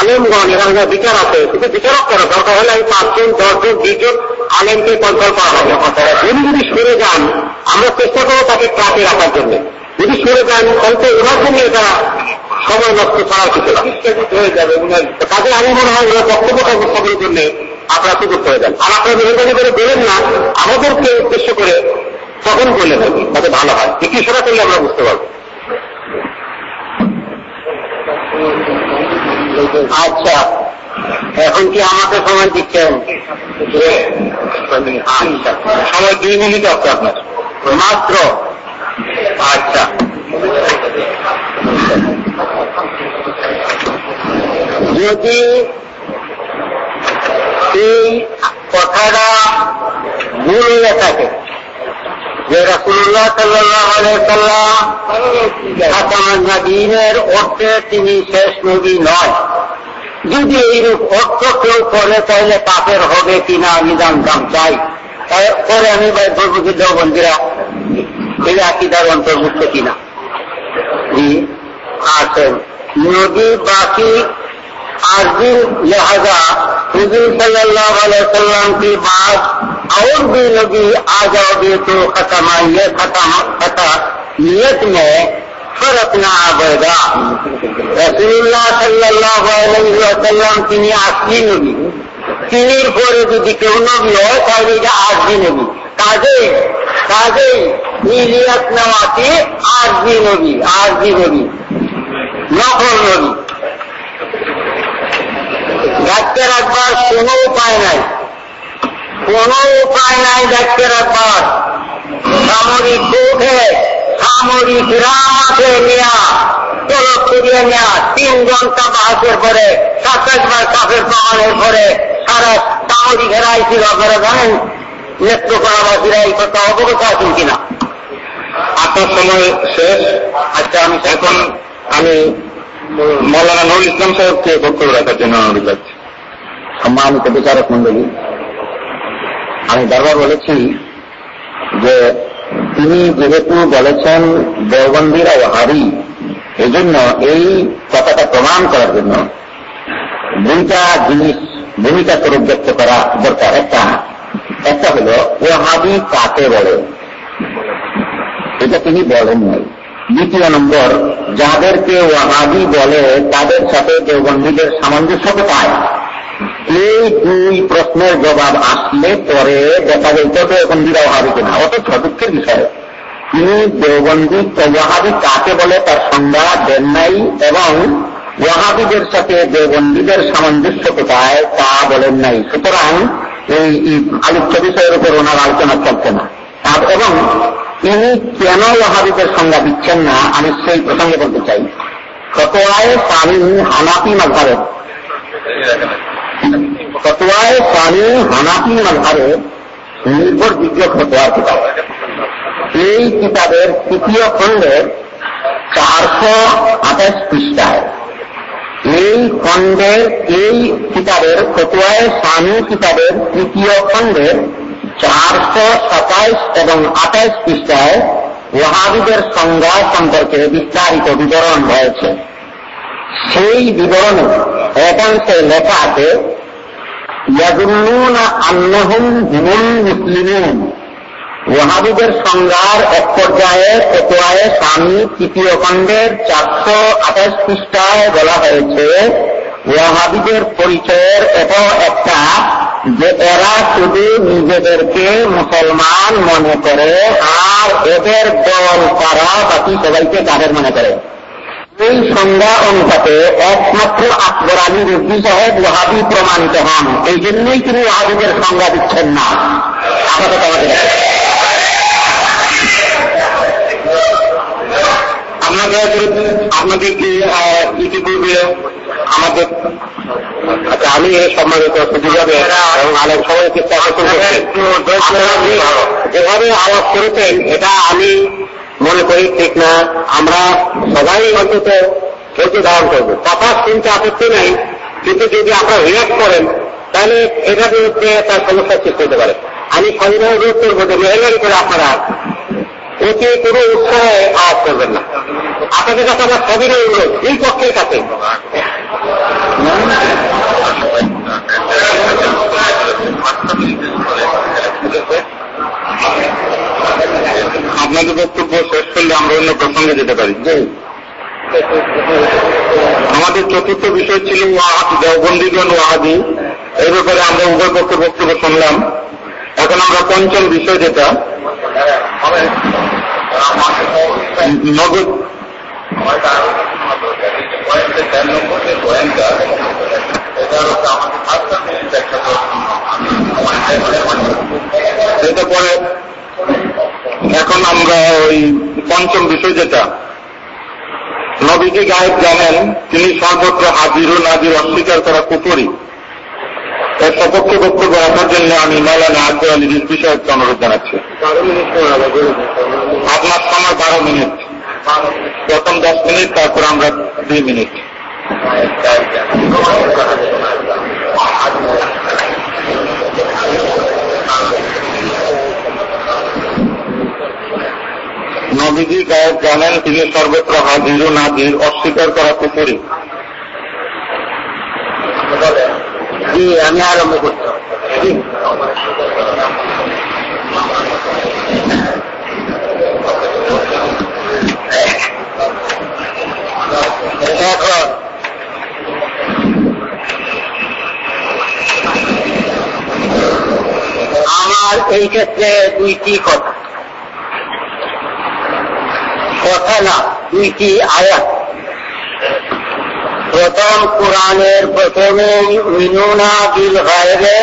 আলেমগণ এখানে বিচার আছে। কিন্তু বিচারক করা দরকার হলে আমি পাঁচজন, দশজন, বিশজন আলেমকে কন্ট্রোল করা হবে। উনি যদি সরে যান, আমরা চেষ্টা করব তাকে ট্রাকে রাখার জন্য। যদি সরে যান তো ওনার জন্য এটা সময় নষ্ট করা কিছু হয়ে যাবে। কাজে আমি মনে হয় ওরা বক্তব্যটা উপস্থাপনের জন্য আপনারা শুধু করে দেন। আর আপনারা মেহরবানি করে বলেন না, আমাদেরকে উদ্দেশ্য করে তখন বলে থাকি তাতে ভালো হয়। একটু সেটা করলে আমরা বুঝতে পারব। আচ্ছা এখন কি আমাকে সময় দিচ্ছেন? আচ্ছা সময় দুই মিনিট আছে আপনার মাত্র? আচ্ছা। যদি এই কথাটা ভুল হয়ে থাকে যে রসুল্লাহ সাল্লাহ অর্থে তিনি শেষ নবী নয়। যদি এইরূপ অর্থ কেউ করে, তাহলে পাপের হবে কিনা আমি জানতাম চাই পরে আমি ভাই বলবুদ্ধ বন্ধুরা, এই আকিদার অন্তর্ভুক্ত কিনা? জি আছেন নদী বাকি حضور صلی اللہ علیہ وسلم کی بات اور بھی لگی آ جاؤ گے تو ختم یہ ختم ختم، نیت میں فرق نہ آئے گا۔ رسول اللہ صلی اللہ علیہ وسلم کی نیت کی لگی چینی پورے کی دکھے، انہوں بھی ہے ساری کا آج بھی لگی تازے تازے، نیلیت نواسی آج بھی ہوگی آج بھی ہوگی نہ ہوگی ডাক্তার রাখবার কোন উপায় নাই। কোন উপায় নাই ডাক্তার রাখবার সামরিক কোর্টে সামরিক রাম আছে নেয়া তলব করিয়ে নেয়া তিন ঘণ্টা বাহাসের পরে সাতাশ বার কাফের প্রমাণের পরে সারা সামরিক হেরাইছিল আপনারা জানেন? নেত্রকোনাবাসীরা এই কথা অবগত আছেন কিনা? আপনার সময় শেষ। আচ্ছা আমি এখন আমি মৌলানা নুরুল ইসলাম সাহেবকে বক্তব্য রাখার জন্য অনুরোধ করছি সম্মানিত বিচারক মন্ডলী আমি বারবার বলেছি যে তিনি যেহেতু বলেছেন দেওবন্দিরা ওহারি এই জন্য এই কথাটা প্রমাণ করার জন্য দুইটা জিনিস, ভূমিকা স্বরূপ ব্যক্ত করা দরকার। একটা একটা হল ওহাবি কাকে বলে? এটা তিনি বলেন নাই। দ্বিতীয় নম্বর, যাদেরকে ওয়াহাবি বলে তাদের সাথে দেওবন্দীদের সামঞ্জস্য কোথায় এই দুই প্রশ্নের জবাব আসলে পরে দেখা যেত দেওবন্দীরা ওয়াহাবি কিনা অত দুঃখের বিষয়। তিনি দেওবন্দি ওয়াহাবি কাকে বলে তার সংজ্ঞা দেন নাই এবং ওয়াহাবিদের সাথে দেওবন্দীদের সামঞ্জস্য কোথায় তা বলেন নাই। সুতরাং এই আলোচ্য বিষয়ের উপর ওনার আলোচনা চলছে না। এবং তিনি কেন ওয়াহাবিদের সংজ্ঞা দিচ্ছেন না, আমি সেই প্রসঙ্গে বলতে চাই। ফতোয়ায় স্বামী হানাপি মাঝারে ফতোয়ায় স্বামী হানাপি মাঝারে নির্ভরযোগ্য ফতোয়ার কিতাব। এই কিতাবের তৃতীয় খণ্ডের চারশো আঠাশ পৃষ্ঠায় এই খণ্ডের এই কিতাবের ফতোয়ায় স্বামী কিতাবের তৃতীয় খণ্ডের চারশো সাতাইশ এবং আঠাইশ পৃষ্ঠায় ওয়াহাবিদের সংজ্ঞা সম্পর্কে বিস্তারিত বিবরণ রয়েছে। সেই বিবরণে একাংশে লেখা আছে আন্নহুম হুমুল মুসলিম ওয়াহাবিদের সংজ্ঞার এক পর্যায়ে ফতোয়ায় স্বামী তৃতীয় খণ্ডের চারশো আঠাশ পৃষ্ঠায় বলা হয়েছে, ওয়াহাবিদের পরিচয়ের এত একটা যে এরা শুধু নিজেদেরকে মুসলমান মনে করে, আর এদের দল তারা বাকি সবাইকে তাদের মনে করে। এই সংজ্ঞা অনুপাতে একমাত্র আকবর আলী রুদ্দি সাহেব ওহাবি প্রমাণিত হন। এই জন্যই তিনি ওহাবিদের সংজ্ঞা দিচ্ছেন না। আপাতত আমাদের আপনাদের আপনাদেরকে ইতিপূর্বে আমাদের আচ্ছা আমি এই সম্মানিত হবে এবং আলেম সবাইকে যেভাবে আওয়াজ করেছেন এটা আমি মনে করি ঠিক না। আমরা সবাই অন্তত ধৈর্য ধারণ করব। কথা শুনতে আপত্তি নেই কিন্তু যদি আপনারা রিয়াক্ট করেন তাহলে এটা বিরুদ্ধে তার সমস্যার সৃষ্টি হতে পারে। আমি সবিনয় অনুরোধ করব যে মেহরবানি করে আপনারা অতি কোনো উৎসাহে আওয়াজ করবেন না। আপনাদের কাছে আমার সবিনয় অনুরোধ এই পক্ষের কাছে। আপনাদের বক্তব্য শেষ করলে আমরা অন্য প্রসঙ্গে যেতে পারি। আমাদের চতুর্থ বিষয় ছিল দেওবন্দিগণ ওয়াহাদি। এই ব্যাপারে আমরা উভয় পক্ষের বক্তব্য শুনলাম। এখন আমরা পঞ্চম বিষয় যেটা নগদ। এটা পরে এখন আমরা ওই পঞ্চম বিষয় যেটা, নবীজি গায়ক জানেন, তিনি সর্বত্র হাজির ও নাজির অস্বীকার করা কুপুরি এর সপক্ষে বক্তব্য রাখার জন্য আমি মৌলানা আকবর আলী বিষয়কে অনুরোধ জানাচ্ছি। আপনার সময় বারো মিনিট। প্রথম দশ মিনিট, তারপর আমরা দুই মিনিট। নবীজি গায়ক জানেন তিনি সর্বত্র হাজির ও নাজির, অস্বীকার করা কুপুরি জি আমি আরম্ভ করছি। এখন আমার এই ক্ষেত্রে দুইটি কথা। কথা না দুইটি আয়াত। প্রথম কোরআনের প্রথমে মিনুনা বিল গায়বে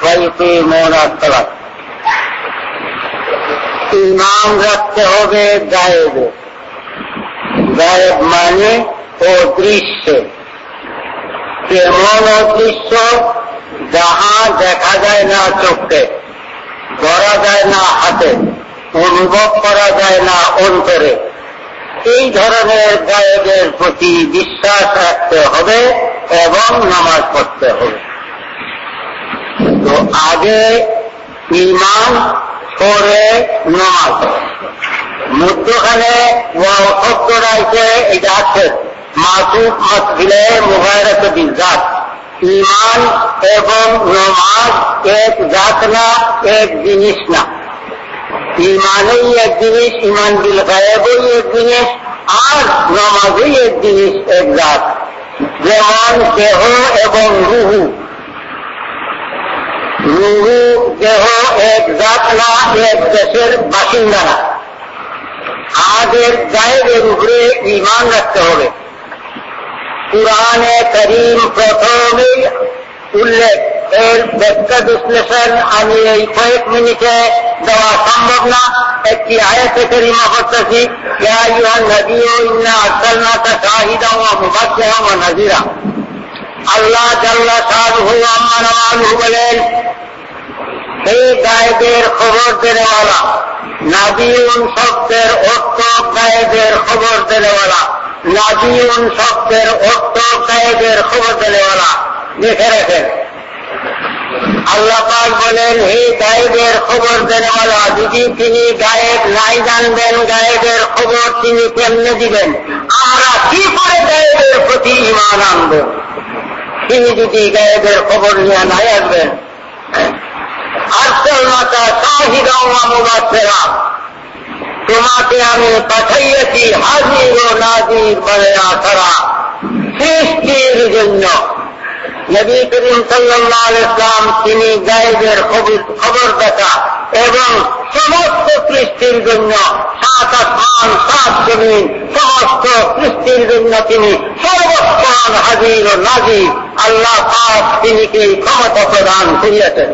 ফাইতে মোনা সালাত ইমাম রাখতে হবে গায়েবে। গায়েব মানে অদৃশ্যে কেমন অদৃশ্য যাহা দেখা যায় না চোখে, ধরা যায় না হাতে, অনুভব করা যায় না অন্তরে এই ধরনের গায়েবের প্রতি বিশ্বাস রাখতে হবে এবং নামাজ পড়তে হবে। তো আগে ইমান পরে নামাজ। মধ্যখানে এসে এটা আছে। মাসুক মসজিলে মুবাইরাত বিজাত ইমান এবং নমাজ এক জাত না, এক জিনিস না। ইমানই এক জিনিস ইমান বিল গায়েবই এক জিনিস আর নমাজই এক জিনিস এক জাত যেমন দেহ এবং রুহু রুহু দেহ এক জাত না এক দেশের বাসিন্দা না আমাদের গায়েবের উপরে ইমান রাখতে হবে কোরআনে করিম প্রথমেই উল্লেখ এর ব্যাখ্যা বিশ্লেষণ আমি এই কয়েক মিনিটে দেওয়া সম্ভব না। একটি আয়াতে করিমা করতেছি আল্লাহ বলেন সেই গায়েবের খবর দেনেওয়ালা নাবিউন শব্দের অর্থ গায়েবের খবর নাবিউন শব্দের অর্থ গায়েবের খবর দেনেওয়ালা। দেখে রাখেন। আল্লাহ পাক বলেন, হে গায়েবের খবর দেনেওয়ালা, যদি তিনি গায়েব নাই জানবেন, গায়েবের খবর তিনি কেমনে দিবেন? আমরা কি করে গায়েবের প্রতি ইমান আনব? তিনি যদি গায়েবের খবর নিয়ে নাই আসবেন আর্সলনাকা শাহিদা মুবাসেরা তোমাকে আমি পাঠাইয়াছি হাজির ও নাজির বলে আসারা সৃষ্টির জন্য। নবী করিম সাল্লাহ তিনি গায়েবের খবর দেখা এবং সমস্ত সৃষ্টির জন্য সাত আসমান, সাত জমিন, সমস্ত সৃষ্টির জন্য তিনি সর্বক্ষণ হাজির ও নাজির। আল্লাহ পাক তিনি কি ক্ষমতা প্রদান করিয়াছেন?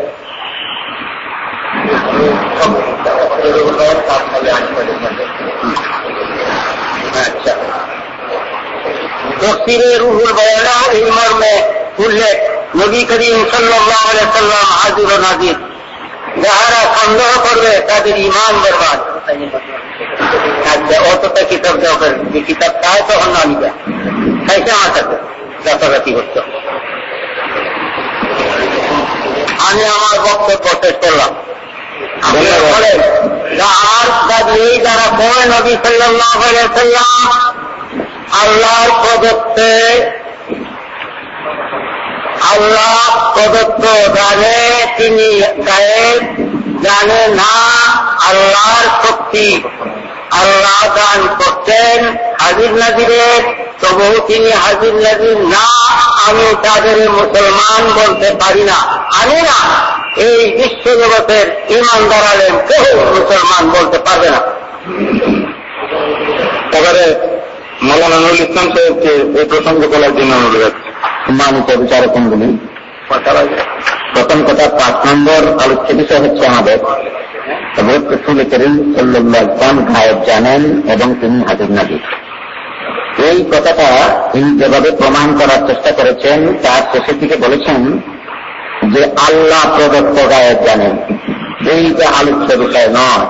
আচ্ছা। তফসিরে রুহুল বয়ানা এই মর্মে উল্লেখ নবী করিম সাল্লাম হাজির নাজির। যাহারা সন্দেহ করবে তাদের ইমান বরবাদ আচ্ছা অতটা কিতাব দেওয়া যে কিতাব চায় তখন না নিবে খাইছে আমার সাথে যথাযথি হচ্ছে। আমি আমার বক্তব্য শেষ করলাম। দাবি যারা পড়ে নবী সাল্লাম আল্লাহর প্রদত্তে আল্লাহ প্রদত্ত জানে তিনি গায়ে জানে না, আল্লাহর শক্তি। আল্লাহ দান করতেন হাজির নাজিরের তবুও তিনি হাজির নাজির না, আমি তাদের মুসলমান বলতে পারি না। আমি না, এই বিশ্ব জগতের ইমানদার আলেন কেউ মুসলমান বলতে পারবে না। এবারে মৌলানা নুরুল ইসলাম সাহেবকে এই প্রসঙ্গ বলার জন্য অনুরোধ সম্মানিত বিচারকমগুলি প্রথম কথা পাঁচ নম্বর আলোচ্য বিষয় হচ্ছে আমাদের। রসুল করিম সাল্লাহ ইসলাম গায়েব জানেন এবং তিনি হাজির নাজির এই কথাটা তিনি যেভাবে প্রমাণ করার চেষ্টা করেছেন, তার শেষের দিকে বলেছেন যে আল্লাহ প্রদত্ত গায়েব জানেন। এই যে আলোচ্য বিষয় নয়।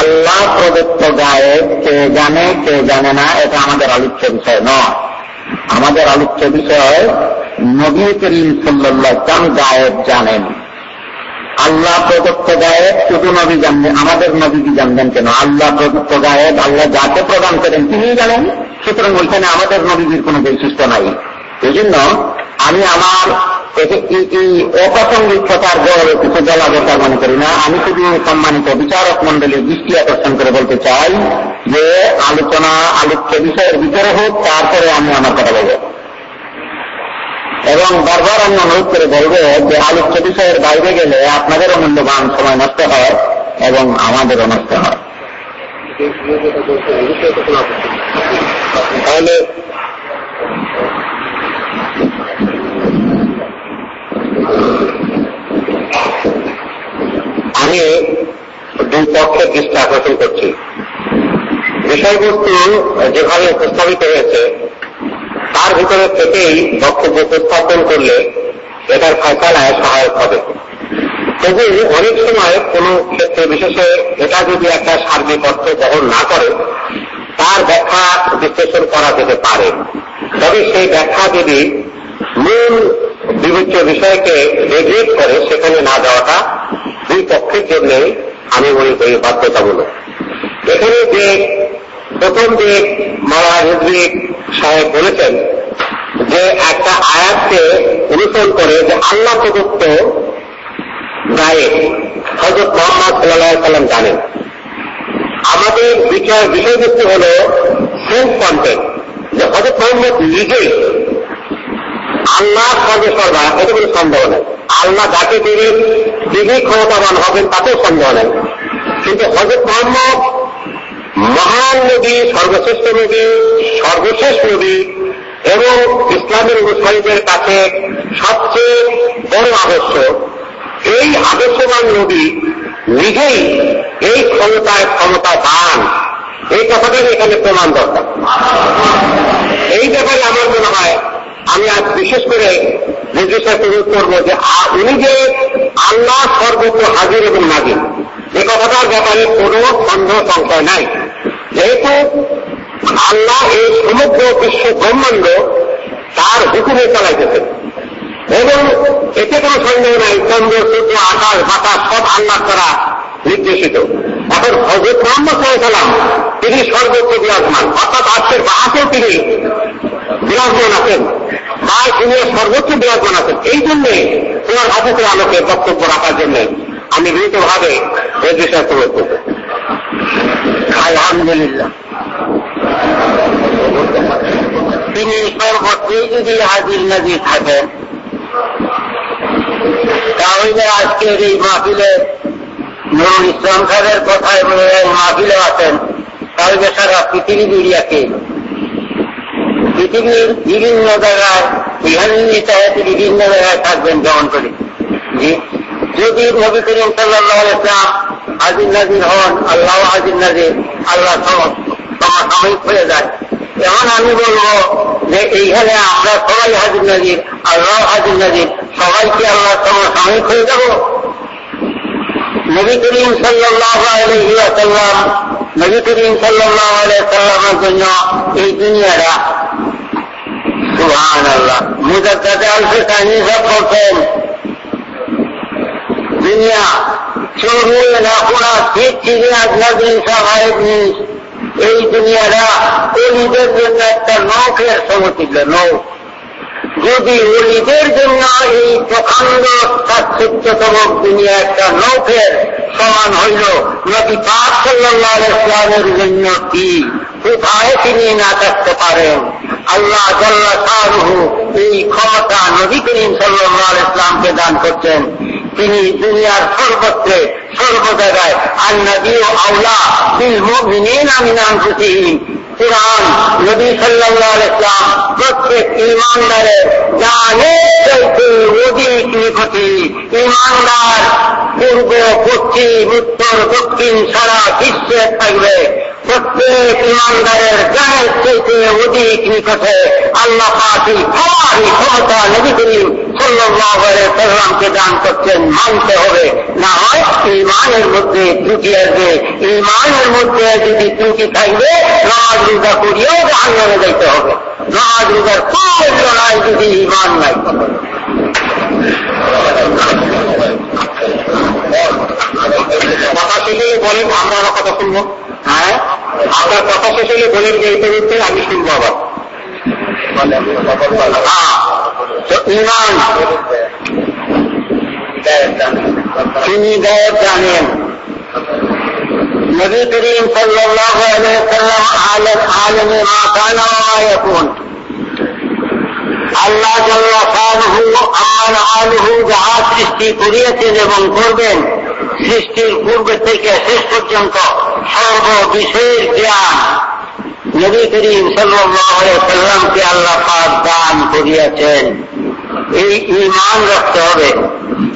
আল্লাহ প্রদত্ত গায়েব কে জানে কে জানে না, এটা আমাদের আলোচ্য বিষয় নয়। আমাদের আলোচ্য বিষয়, নবী করিম সাল্লাহ ইসলাম গায়েব জানেন। আল্লাহ প্রদত্ত গায়ক শুধু নবী জানবেন আমাদের নবীজি জানবেন কেন? আল্লাহ প্রদত্ত গায়েব আল্লাহ যাকে প্রদান করেন তিনি জানেন। সুতরাং ওইখানে আমাদের নবীজির কোন বৈশিষ্ট্য নাই। এই জন্য আমি আমার অপ্রাসঙ্গিক কথার জল কিছু বলা দরকার মনে করি না। আমি শুধু সম্মানিত বিচারক মন্ডলীর দৃষ্টি আকর্ষণ করে বলতে চাই যে আলোচনা, আলোচ্য বিষয়ের ভিতরে হোক, তারপরে আমি আমার কথা বলব। এবং বারবার আমি অনুরোধ করে বলব যে আলোচ্য বিষয়ের বাইরে গেলে আপনাদেরও মূল্যবান সময় নষ্ট হয় এবং আমাদেরও নষ্ট হয়। তাহলে আমি দুই পক্ষের দৃষ্টি আকর্ষণ করছি। বিষয়বস্তু যেভাবে উপস্থাপিত হয়েছে, তার ভিতরে থেকেই বক্তব্য উপস্থাপন করলে এটার ফয়সালায় সহায়ক হবে। তবু অনেক সময় কোন ক্ষেত্রে, বিশেষে এটা যদি একটা সার্বিক অর্থ বহন না করে, তার ব্যাখ্যা বিশ্লেষণ করা যেতে পারে। তবে সেই ব্যাখ্যা যদি মূল বিবেচ্য বিষয়কে রেগুলেট করে সেখানে না যাওয়াটা দুই পক্ষের জন্য আমি মনে করি বাধ্যতামূলক। এখানে যে প্রথম যে মাওলা রিজভিক সাহেব বলেছেন যে একটা আয়াতকে অনুসরণ করে যে আল্লাহ প্রদত্ত গায়ে হজরত মোহাম্মদ সাল্লাহ সাল্লাম জানেন। আমাদের বিষয় বিষয়বস্তু হল সেন্স কন্টেন্ট যে হজরত মোহাম্মদ নিজেই আল্লাহ সর্বসর্বা এটা কোনো সন্দেহ নেই। আল্লাহ যাকে দেবেন তিনি ক্ষমতাবান হবেন, তাতেও সন্দেহ নেই। কিন্তু হজরত মোহাম্মদ, মহান নবী, সর্বশ্রেষ্ঠ নবী, সর্বশেষ নবী এবং ইসলামের অনুসারীদের কাছে সবচেয়ে বড় আদর্শ, এই আদর্শবান নবী নিজেই এই ক্ষমতায় ক্ষমতা পান এই কথাটাই এখানে প্রমাণ দরকার। এই ব্যাপারে আমার মনে হয় আমি আজ বিশেষ করে নির্দেশাকে অনুরোধ করব যে উনি যে আল্লাহ সর্বত্র হাজির এবং নাজির এ কথাটার ব্যাপারে কোন সন্দেহ সংশয় নাই। যেহেতু আল্লাহ এই সমগ্র বিশ্ব ব্রহ্মাণ্ড তার হুকুমে চালাইতেছেন এবং এতে কোনো সন্দেহ নাই, চন্দ্র, সূর্য, আকাশ, বাতাস, সব আল্লাহ দ্বারা নির্দেশিত। এখন হজরত মোহাম্মদ সাল্লাম তিনি সর্বোচ্চ বিরাজমান। অর্থাৎ আজকের বাহাতেও তিনি বিরাজমান আছেন। বা তিনি সর্বোচ্চ বিরাজমান আছেন। এই জন্যে তোমার হাদিসের আলোকে বক্তব্য রাখার জন্য আমি ভাবে এই বিষয় প্রয়োগ করব। আলহামদুলিল্লাহ। তিনি সর্বত্রই যদি হাজির নাজির থাকেন, তাহলে আজকের এই মাহফিলে নুরুল ইসলাম সাহেবের কথায় মাহফিলে আছেন তাহলে সারা পৃথিবী দুনিয়াকে পৃথিবীর বিভিন্ন জায়গায় চাইতে বিভিন্ন জায়গায় থাকবেন যেমন করে। যদি নবী করিম সাল্লাহ ইসলাম নাজির হন, আল্লাহ হাজির নাজির, আল্লাহ সাময়িক হয়ে যায়। এখন আমি বলব যে এইখানে আমরা সবাই হাজির নাজির, আল্লাহ হাজির নাজির, সবাইকে আল্লাহ সাময়িক হয়ে যাব। নবী করিম সাল্লাহ আলহিয়াসাল্লাম নবী করিম সাল্লাহ আলাইসাল্লামের জন্য এই দুনিয়াটা সুহান আল্লাহ মুজাদ্দাদে আলফে কাহিনী সব করতেন দুনিয়া চোরে লাখোনা ঠিক চিনে আপনার জিনিস হয় জিনিস এই দুনিয়াটা অলিদের জন্য একটা নৌকের সমতুল্য নৌ যদি নিজের জন্য এই প্রকাণ্ড তাৎসত্যতমক দুনিয়া একটা নৌকের সমান হইল নদী পাক সাল্লাহ ইসলামের জন্য কি? কোথায় তিনি না থাকতে পারেন। আল্লাহ জল্লাহ এই ক্ষমতা নবী করিম সাল্লাহ ইসলামকে দান করছেন তিনি দুনিয়ার সর্বত্রে সর্ব জায়গায় আর নদী ও আউলা বিল মুমিনিন আমিন আনফুসিহিম। কোরআন, নবী সাল্লাহ ইসলাম প্রত্যেক ইমানদারের জানে চাইতে অধিক নিকটে। ইমানদার পূর্ব, পশ্চিম, উত্তর, দক্ষিণ সারা বিশ্বে থাকবে। প্রত্যেক ইমানদারের জানের চাইতে অধিক নিকটে আল্লাহ পাকি সবারই ক্ষমতা নবী করিম সাল্লামকে দান করছেন, মানতে হবে। না হয় ইমানের মধ্যে ত্রুটি আসবে। ইমানের মধ্যে যদি ত্রুটি থাকবে, নামাজ রোজা করিয়েও জাহান্নামে যাইতে হবে। নামাজ রোজার নাই যদি ইমান নাই? বলেন, আমরা কথা শুনব। হ্যাঁ? আপনার কথা শেষ হলে বলেন এইটা দিতে আমি শুনব আবার। ইমান। তিনি গায়ব জানেন। নবী করিম সাল্লাল্লাহু আলাইহি সাল্লাম আলেম আলেমে মা কানা ওয়া ইয়াকুন। আল্লাহ জাল্লা শাহরুহু আমান আলহু যাহা সৃষ্টি করিয়েছেন এবং করবেন সৃষ্টির পূর্বে থেকে শেষ পর্যন্ত সর্ববিষয়ের জ্ঞান নবী করিম সাল্লামকে আল্লাহ দান করিয়াছেন। এই ইমান রাখতে হবে।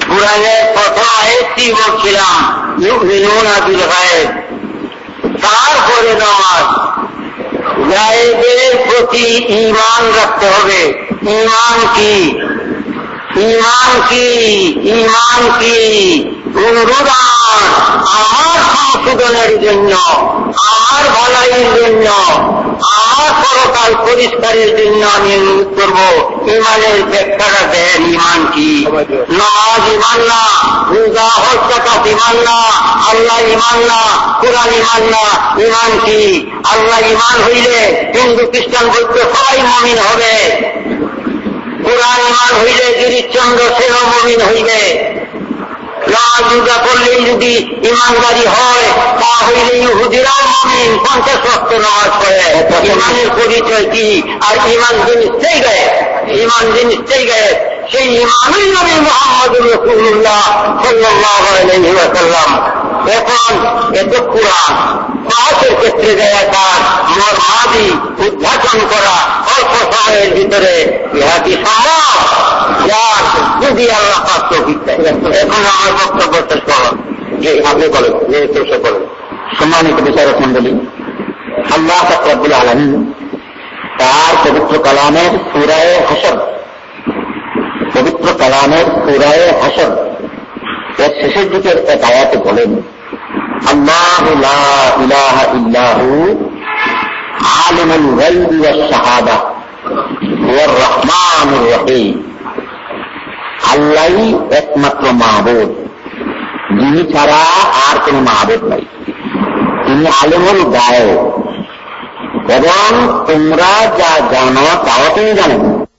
পুরাণের প্রথম আয়েসটি বলছিলাম বিল গায়েব। তারপরে নামাজ। গায়েবের প্রতি ইমান রাখতে হবে। ইমান কি? ইমান কি? ইমান কি? অনুরোধান আমার সংশোধনের জন্য আমার ভালাইয়ের জন্য আমার পরকাল পরিষ্কারের জন্য আমি অনুরোধ করব, ইমানের ব্যাখ্যাটা দেন ইমান কি? নামাজ ইমান না, রোজা হজ্জাকাত ইমান না, আল্লাহ ইমান না, কোরআন ইমান না, ইমান কি? আল্লাহ ইমান হইলে হিন্দু, খ্রিস্টান, বৌদ্ধ সবাই মমিন হবে। কোরআন ইমান হইলে গিরিশচন্দ্র সেও মমিন হইবে। নামাজ রোজা করলেই যদি ইমানদারি হয় তা হইলে ইহুদিরাও মানেন পঞ্চাশ রক্ত নামাজ পড়ে। ইমানের পরিচয় কি? আর ইমান জিনিসটাই গায়ে ইমান জিনিসটাই গায়ে সেই ইমানই নবী মোহাম্মদ রসুল্লাহ সাল্লাহ আলহিম এখন এত পুরাণ পাশের ক্ষেত্রে যায় তার মর্মাদি উদ্ঘাটন করা অল্প সময়ের ভিতরে ইহা কি সম্ভব যা যদি আল্লাহ পাত্র এখন আমার বক্তব্য শেষ করলাম যে আপনি বলেন যে শেষ করেন। সম্মানিত বিচারক মন্ডলী আল্লাহ ফকরাবুল আলমী তার পবিত্র কালামের সুরায় হাসর পবিত্র কালামের সুরায় হাসর এর শেষের দিকের এক আয়াতে বলেন, আল্লাহ একমাত্র মাহবুদ যিনি ছাড়া আর কোন মাহবুদ নাই। তিনি আলিমুল গায়ে এবং তোমরা যা জানো তাও তিনি জানেন।